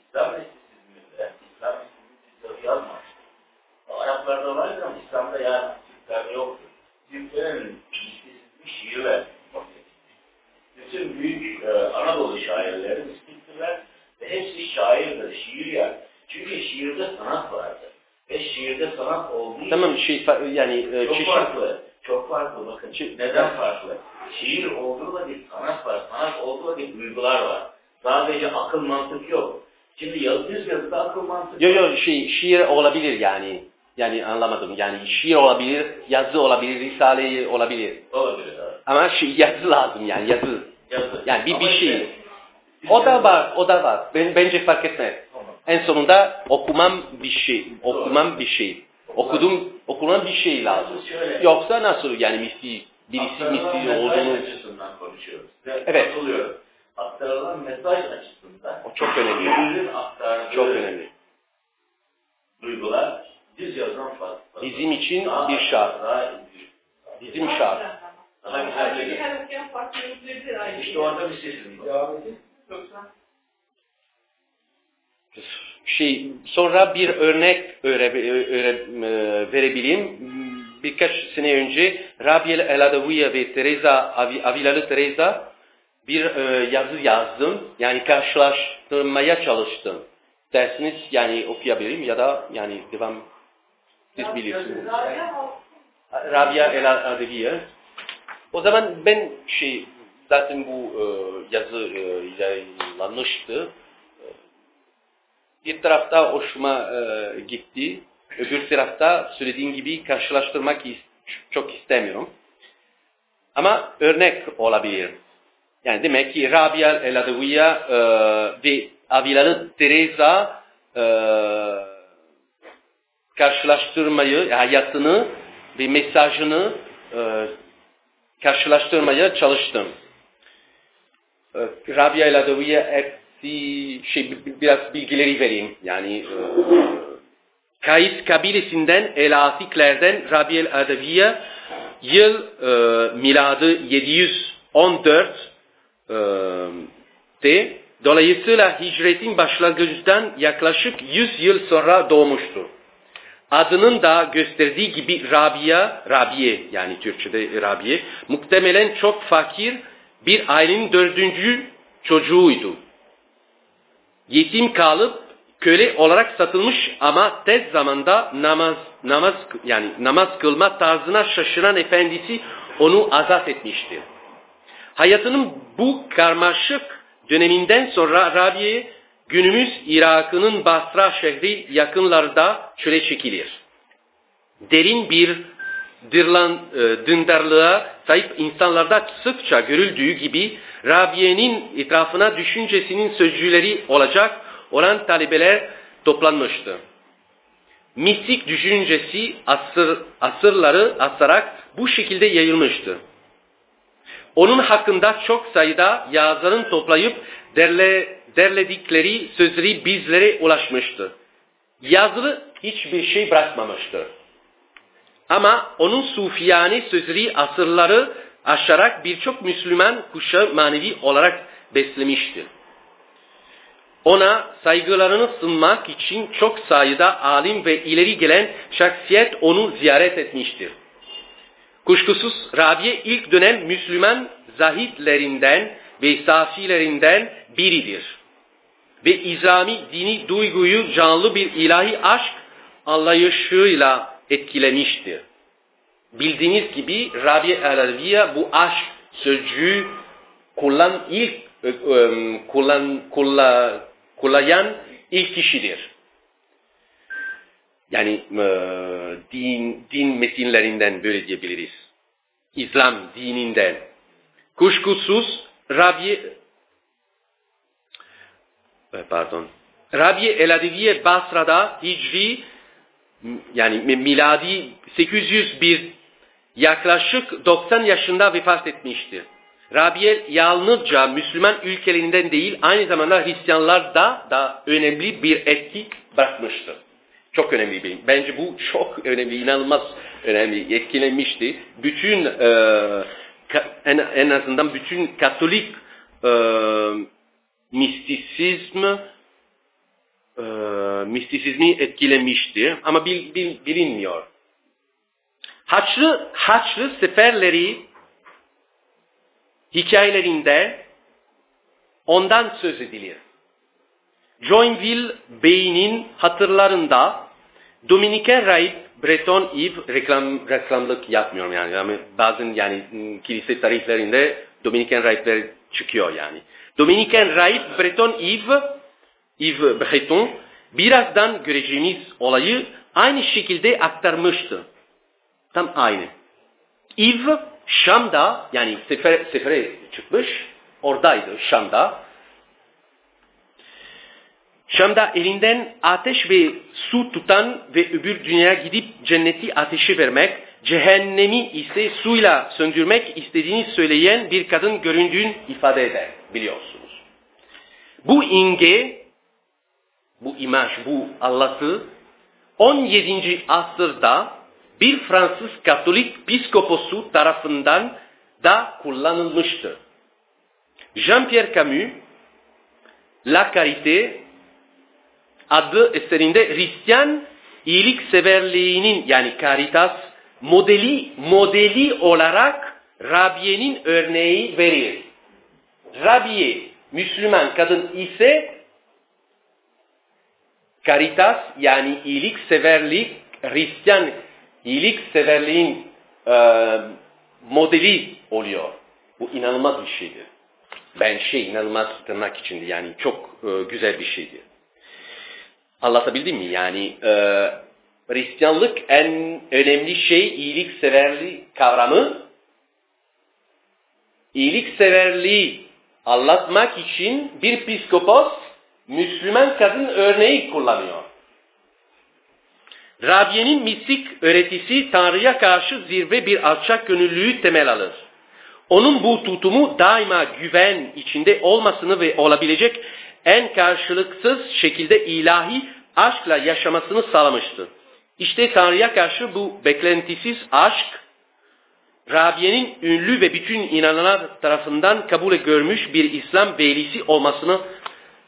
İslam mistisizminde, İslam mistisizmi düz yazı yazmaz. Araplarda vardır ama İslam'da yani Türklerde yoktur. Türklerin mistisizmi şiirler. Bütün büyük e, Anadolu şairleri mistiktirler ve hepsi şairdir, şiir yani. Çünkü şiirde sanat vardır. Ve şiirde sanat olduğu Tamam şey yani e, çok çeşit farklı. Çok farklı bakın. Neden farklı? Şiir olduğu vakit sanat var. Sanat olduğu vakit duygular var. Sadece akıl mantık yok. Şimdi yazı düz yazıda akıl mantık Yo yo şey, şiir olabilir yani. Yani anlamadım. Yani şiir olabilir, yazı olabilir, risale olabilir. olabilir. Evet. Ama şey, yazı lazım yani yazı. Yazı. Yani bir, Ama bir işte şey. O da var, o da var. Ben, bence fark etmez. Tamam. En sonunda okumam bir şey, okumam bir şey. Okudum, okunan bir şey lazım. Yoksa nasıl yani misli, birisi misli olduğunu Evet. Aktarılan mesaj açısından o çok önemli. Çok önemli. duygular düz yazıdan fazla. Bizim için bir şart. Bizim şart. daha güzel bir Her okuyan farklı aynı İşte orada bir seçim var. Yoksa Şey, sonra bir örnek öre, öre, e, verebileyim. Birkaç sene önce Rabiel El Adawiye ve Teresa Avi- Avilalı Teresa bir e, yazı yazdım. Yani karşılaştırmaya çalıştım. Dersiniz yani okuyabilirim ya da yani devam siz bilirsiniz. Rabia El Adawiye. O zaman ben şey zaten bu e, yazı e, yayınlanmıştı. Bir tarafta hoşuma e, gitti. Öbür tarafta söylediğim gibi karşılaştırmak çok istemiyorum. Ama örnek olabilir. Yani demek ki Rabia El Adawiye e, ve Avilalı Teresa e, karşılaştırmayı, hayatını ve mesajını e, karşılaştırmaya çalıştım. E, Rabia ile Hepsi şey, bi- biraz bilgileri vereyim. Yani e, Kayıs kabilesinden Elafiklerden Rabia el Adawiye yıl e, miladı 714 e, de dolayısıyla hicretin başlangıcından yaklaşık 100 yıl sonra doğmuştur. Adının da gösterdiği gibi Rabia, Rabiye yani Türkçe'de Rabiye, muhtemelen çok fakir bir ailenin dördüncü çocuğuydu. Yetim kalıp köle olarak satılmış ama tez zamanda namaz namaz yani namaz kılma tarzına şaşıran efendisi onu azat etmişti. Hayatının bu karmaşık döneminden sonra Rabiye günümüz Irak'ının Basra şehri yakınlarda çöle çekilir. Derin bir dırlan, e, dındarlığa sahip insanlarda sıkça görüldüğü gibi Rabiye'nin etrafına düşüncesinin sözcüleri olacak olan talebeler toplanmıştı. Mistik düşüncesi asır, asırları asarak bu şekilde yayılmıştı. Onun hakkında çok sayıda yazarın toplayıp derle, derledikleri sözleri bizlere ulaşmıştı. Yazılı hiçbir şey bırakmamıştı. Ama onun sufiyane sözleri asırları aşarak birçok Müslüman kuşağı manevi olarak beslemiştir. Ona saygılarını sunmak için çok sayıda alim ve ileri gelen şahsiyet onu ziyaret etmiştir. Kuşkusuz Rabiye ilk dönem Müslüman zahitlerinden ve safilerinden biridir. Ve İslami dini duyguyu canlı bir ilahi aşk anlayışıyla etkilemiştir. Bildiğiniz gibi Rabia el bu aşk sözcüğü kullan ilk e, e, kullan kulla, kullayan ilk kişidir. Yani e, din din metinlerinden böyle diyebiliriz. İslam dininden. Kuşkusuz Rabbi pardon. Rabbi el Basra'da Hicri yani miladi 801 yaklaşık 90 yaşında vefat etmiştir. Rabiye yalnızca Müslüman ülkelerinden değil aynı zamanda Hristiyanlarda da önemli bir etki bırakmıştır. Çok önemli bir. Bence bu çok önemli, inanılmaz önemli, etkilenmişti. Bütün e, en, en azından bütün Katolik e, mistisizm e, mistisizmi etkilemişti ama bil, bil, bilinmiyor. Haçlı, Haçlı seferleri hikayelerinde ondan söz edilir. Joinville Bey'in hatırlarında Dominiken rahip Breton Yves reklam, reklamlık yapmıyorum yani. yani bazen yani m, kilise tarihlerinde Dominiken rahipler çıkıyor yani. Dominiken rahip Breton Yves, Yves Breton birazdan göreceğimiz olayı aynı şekilde aktarmıştı. Tam aynı. Yves Şam'da yani sefer, sefere çıkmış, oradaydı Şam'da. Şam'da elinden ateş ve su tutan ve öbür dünyaya gidip cenneti ateşe vermek, cehennemi ise suyla söndürmek istediğini söyleyen bir kadın göründüğün ifade eder biliyorsunuz. Bu imge, bu imaj, bu anlatı 17. asırda bir Fransız Katolik piskoposu tarafından da kullanılmıştır. Jean-Pierre Camus, La Carité adlı eserinde Hristiyan iyilik severliğinin yani Caritas modeli modeli olarak Rabiye'nin örneği verir. Rabiye Müslüman kadın ise Caritas yani iyilik severlik Hristiyan iyilik severliğin e, modeli oluyor. Bu inanılmaz bir şeydir. Ben şey inanılmaz tırnak içinde yani çok e, güzel bir şeydir. Anlatabildim mi? Yani e, Hristiyanlık en önemli şey iyilik severliği kavramı. İyilik severliği anlatmak için bir psikopos Müslüman kadın örneği kullanıyor. Rabiye'nin mistik öğretisi Tanrı'ya karşı zirve bir alçak gönüllülüğü temel alır. Onun bu tutumu daima güven içinde olmasını ve olabilecek en karşılıksız şekilde ilahi aşkla yaşamasını sağlamıştır. İşte Tanrı'ya karşı bu beklentisiz aşk, Rabiye'nin ünlü ve bütün inananlar tarafından kabul görmüş bir İslam velisi olmasını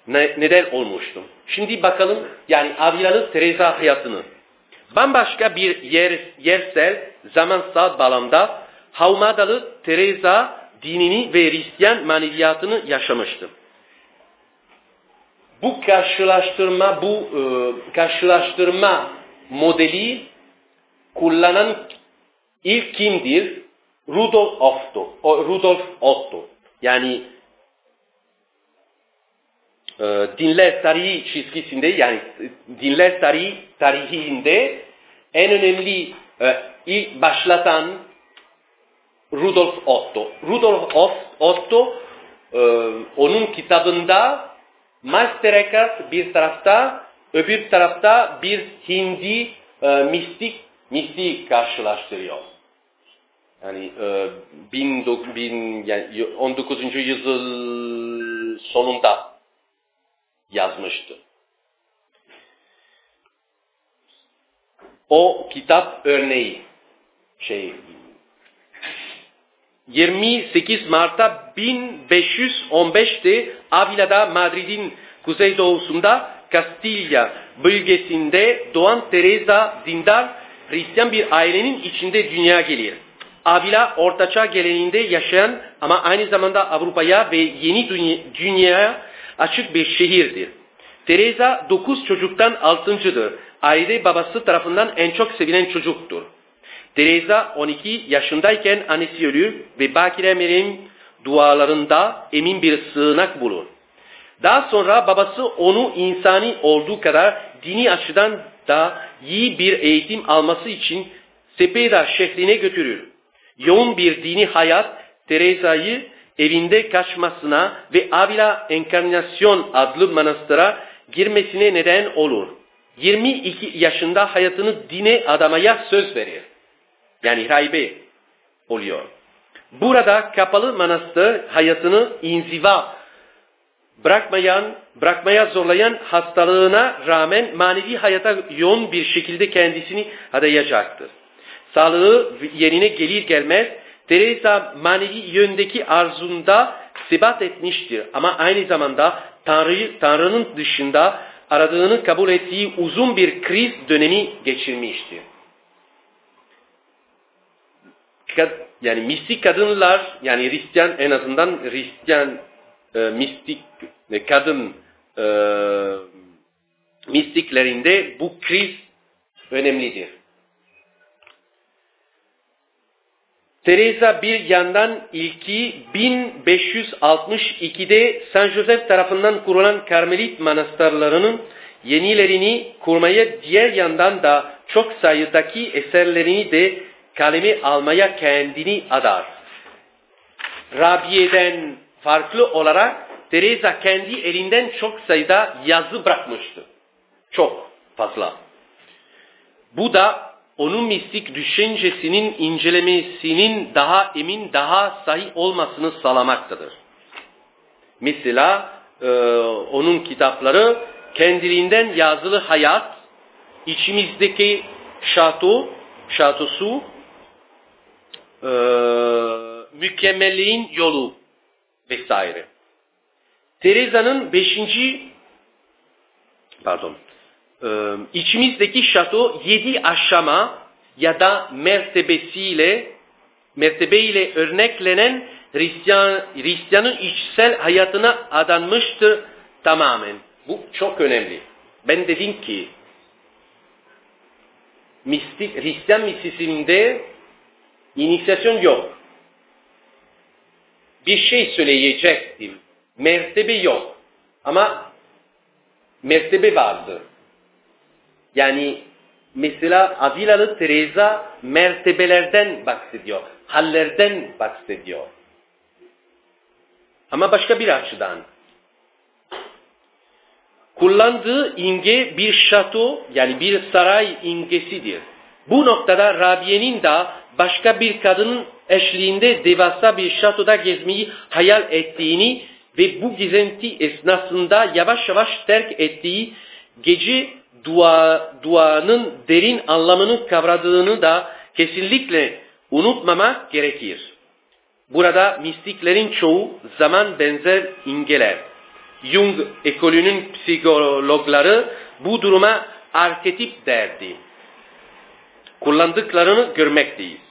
neden olmuştu. Şimdi bakalım yani Avilalı Teresa hayatını. Bambaşka bir yer, yersel zamansal bağlamda Havmadalı Teresa dinini ve Hristiyan maneviyatını yaşamıştı. Bu karşılaştırma, bu e, karşılaştırma modeli kullanan ilk kimdir? Rudolf Otto. Rudolf Otto. Yani dinler tarihi çizgisinde yani dinler tarihi tarihinde en önemli e, başlatan Rudolf Otto. Rudolf Otto e, onun kitabında Masterekat bir tarafta, öbür tarafta bir Hindi e, mistik mistik karşılaştırıyor. Yani, e, bin, bin, yani 19. yüzyıl sonunda yazmıştı. O kitap örneği şey 28 Mart'ta 1515'te Avila'da Madrid'in kuzeydoğusunda Kastilya bölgesinde doğan Teresa dindar Hristiyan bir ailenin içinde dünya gelir. Avila ortaçağ geleneğinde yaşayan ama aynı zamanda Avrupa'ya ve yeni dünyaya açık bir şehirdir. Teresa dokuz çocuktan altıncıdır. Aile babası tarafından en çok sevilen çocuktur. Teresa 12 yaşındayken annesi ölür ve Bakire Meryem dualarında emin bir sığınak bulur. Daha sonra babası onu insani olduğu kadar dini açıdan da iyi bir eğitim alması için Sepeda şehrine götürür. Yoğun bir dini hayat Teresa'yı evinde kaçmasına ve Avila Enkarnasyon adlı manastıra girmesine neden olur. 22 yaşında hayatını dine adamaya söz verir. Yani rahibe oluyor. Burada kapalı manastır hayatını inziva bırakmayan, bırakmaya zorlayan hastalığına rağmen manevi hayata yoğun bir şekilde kendisini adayacaktır. Sağlığı yerine gelir gelmez Teresa manevi yöndeki arzunda sebat etmiştir ama aynı zamanda Tanrı, Tanrı'nın dışında aradığını kabul ettiği uzun bir kriz dönemi geçirmiştir. Yani mistik kadınlar yani Hristiyan en azından Hristiyan e, mistik e, kadın e, mistiklerinde bu kriz önemlidir. Teresa bir yandan ilki 1562'de San Joseph tarafından kurulan Karmelit manastırlarının yenilerini kurmaya diğer yandan da çok sayıdaki eserlerini de kaleme almaya kendini adar. Rabiye'den farklı olarak Teresa kendi elinden çok sayıda yazı bırakmıştı. Çok fazla. Bu da onun mistik düşüncesinin incelemesinin daha emin, daha sahih olmasını sağlamaktadır. Mesela e, onun kitapları kendiliğinden yazılı hayat, içimizdeki şato, şatosu, e, mükemmelliğin yolu vesaire. Teresa'nın beşinci pardon e, içimizdeki şato yedi aşama ya da mertebesiyle mertebeyle örneklenen Hristiyan, Hristiyanın içsel hayatına adanmıştır tamamen. Bu çok önemli. Ben dedim ki mistik, Hristiyan mistisizminde inisiyasyon yok. Bir şey söyleyecektim. Mertebe yok. Ama mertebe vardır. Yani mesela Avilalı Teresa mertebelerden bahsediyor. Hallerden bahsediyor. Ama başka bir açıdan. Kullandığı imge bir şato yani bir saray imgesidir. Bu noktada Rabiye'nin de başka bir kadının eşliğinde devasa bir şatoda gezmeyi hayal ettiğini ve bu gezinti esnasında yavaş yavaş terk ettiği gece dua, duanın derin anlamını kavradığını da kesinlikle unutmamak gerekir. Burada mistiklerin çoğu zaman benzer imgeler. Jung ekolünün psikologları bu duruma arketip derdi. Kullandıklarını görmekteyiz.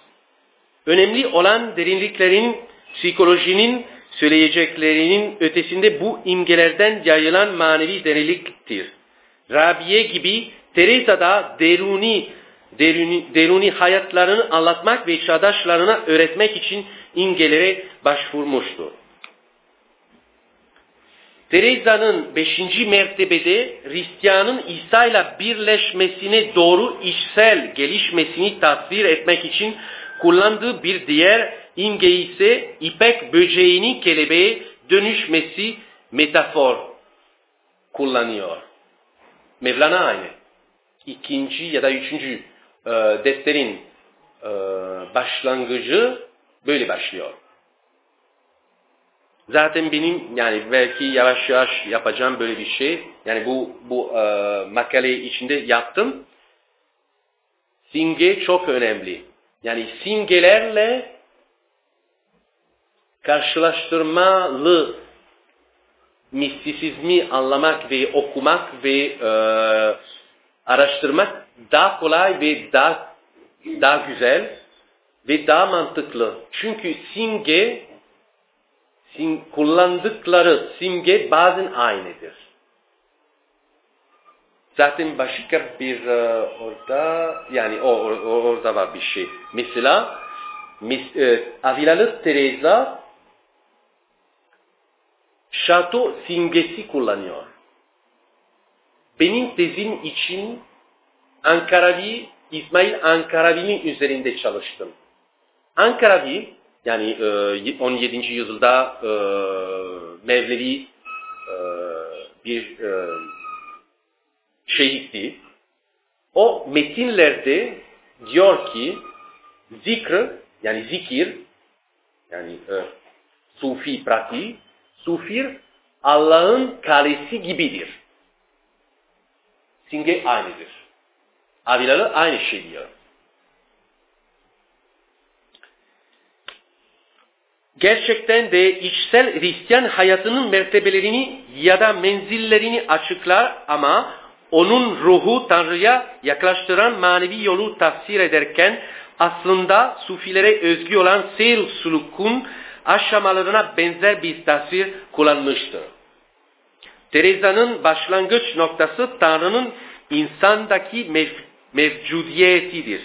Önemli olan derinliklerin, psikolojinin söyleyeceklerinin ötesinde bu imgelerden yayılan manevi derinliktir. Rabiye gibi Teresa da deruni, deruni, deruni hayatlarını anlatmak ve çağdaşlarına öğretmek için imgelere başvurmuştur. Teresa'nın beşinci mertebede Hristiyanın İsa ile birleşmesine doğru içsel gelişmesini tasvir etmek için kullandığı bir diğer imge ise ipek böceğinin kelebeğe dönüşmesi metafor kullanıyor. Mevlana aynı. İkinci ya da üçüncü e, defterin e, başlangıcı böyle başlıyor. Zaten benim yani belki yavaş yavaş yapacağım böyle bir şey. Yani bu bu e, makale içinde yaptım. Simge çok önemli. Yani simgelerle karşılaştırmalı mistisizmi anlamak ve okumak ve e, araştırmak daha kolay ve daha daha güzel ve daha mantıklı. Çünkü simge sim, kullandıkları simge bazen aynıdır. Zaten başka bir e, orada yani o, o orada var bir şey. Mesela mis, e, Avilalı Teresa şato simgesi kullanıyor. Benim tezim için Ankaravi, İsmail Ankaravi'nin üzerinde çalıştım. Ankaravi yani e, 17. yüzyılda e, Mevlevi e, bir e, şeyhti. O metinlerde diyor ki zikr yani zikir yani e, sufi pratiği Sufir Allah'ın kalesi gibidir. Simge aynıdır. Avilalı aynı şey diyor. Gerçekten de içsel Hristiyan hayatının mertebelerini ya da menzillerini açıklar ama onun ruhu Tanrı'ya yaklaştıran manevi yolu tafsir ederken aslında Sufilere özgü olan seyr sulukun aşamalarına benzer bir tasvir kullanmıştır. Teresa'nın başlangıç noktası Tanrı'nın insandaki mev mevcudiyetidir.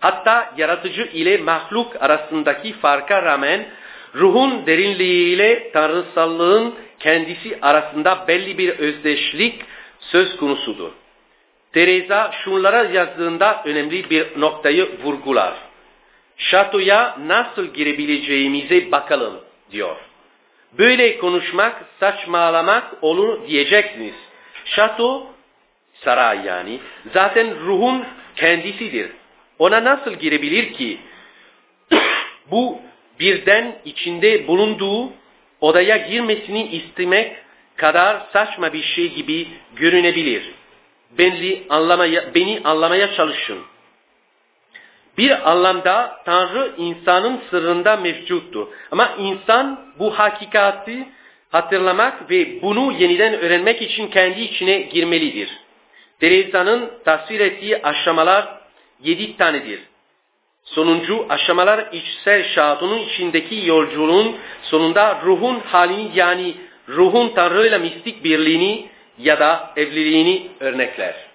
Hatta yaratıcı ile mahluk arasındaki farka rağmen ruhun derinliğiyle tanrısallığın kendisi arasında belli bir özdeşlik söz konusudur. Teresa şunlara yazdığında önemli bir noktayı vurgular. Şatoya nasıl girebileceğimize bakalım diyor. Böyle konuşmak saçmalamak olur diyeceksiniz. Şato, saray yani, zaten ruhun kendisidir. Ona nasıl girebilir ki? Bu birden içinde bulunduğu odaya girmesini istemek kadar saçma bir şey gibi görünebilir. Beni anlamaya, beni anlamaya çalışın. Bir anlamda Tanrı insanın sırrında mevcuttur. Ama insan bu hakikati hatırlamak ve bunu yeniden öğrenmek için kendi içine girmelidir. Teresa'nın tasvir ettiği aşamalar yedi tanedir. Sonuncu aşamalar içsel şahadının içindeki yolculuğun sonunda ruhun halini yani ruhun Tanrı ile mistik birliğini ya da evliliğini örnekler.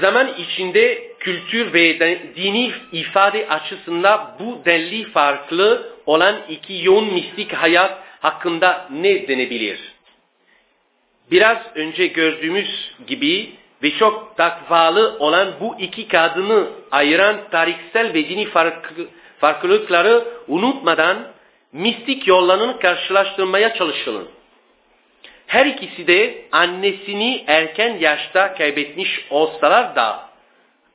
Zaman içinde kültür ve dini ifade açısından bu denli farklı olan iki yoğun mistik hayat hakkında ne denebilir? Biraz önce gördüğümüz gibi ve çok takvalı olan bu iki kadını ayıran tariksel ve dini farklılıkları unutmadan mistik yollarını karşılaştırmaya çalışalım. Her ikisi de annesini erken yaşta kaybetmiş olsalar da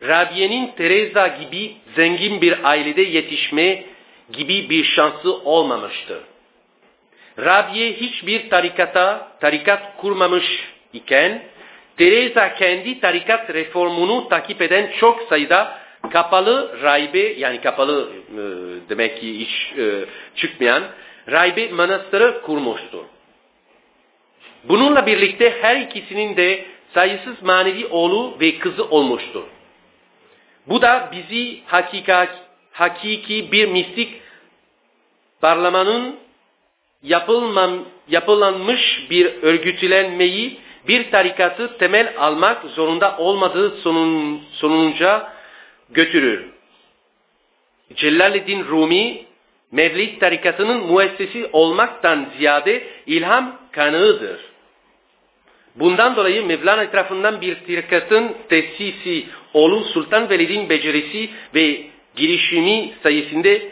Rabiye'nin Teresa gibi zengin bir ailede yetişme gibi bir şansı olmamıştı. Rabiye hiçbir tarikata, tarikat kurmamış iken Teresa kendi tarikat reformunu takip eden çok sayıda kapalı raybe yani kapalı e, demek ki hiç e, çıkmayan raybe manastırı kurmuştur. Bununla birlikte her ikisinin de sayısız manevi oğlu ve kızı olmuştur. Bu da bizi hakikat, hakiki bir mistik parlamanın yapılmam, yapılanmış bir örgütlenmeyi bir tarikatı temel almak zorunda olmadığı sonun, sonunca götürür. Celaleddin Rumi, Mevlid tarikatının müessesi olmaktan ziyade ilham kanığıdır. Bundan dolayı Mevlana etrafından bir tarikatın tesisi Oğlu Sultan Velid'in becerisi ve girişimi sayesinde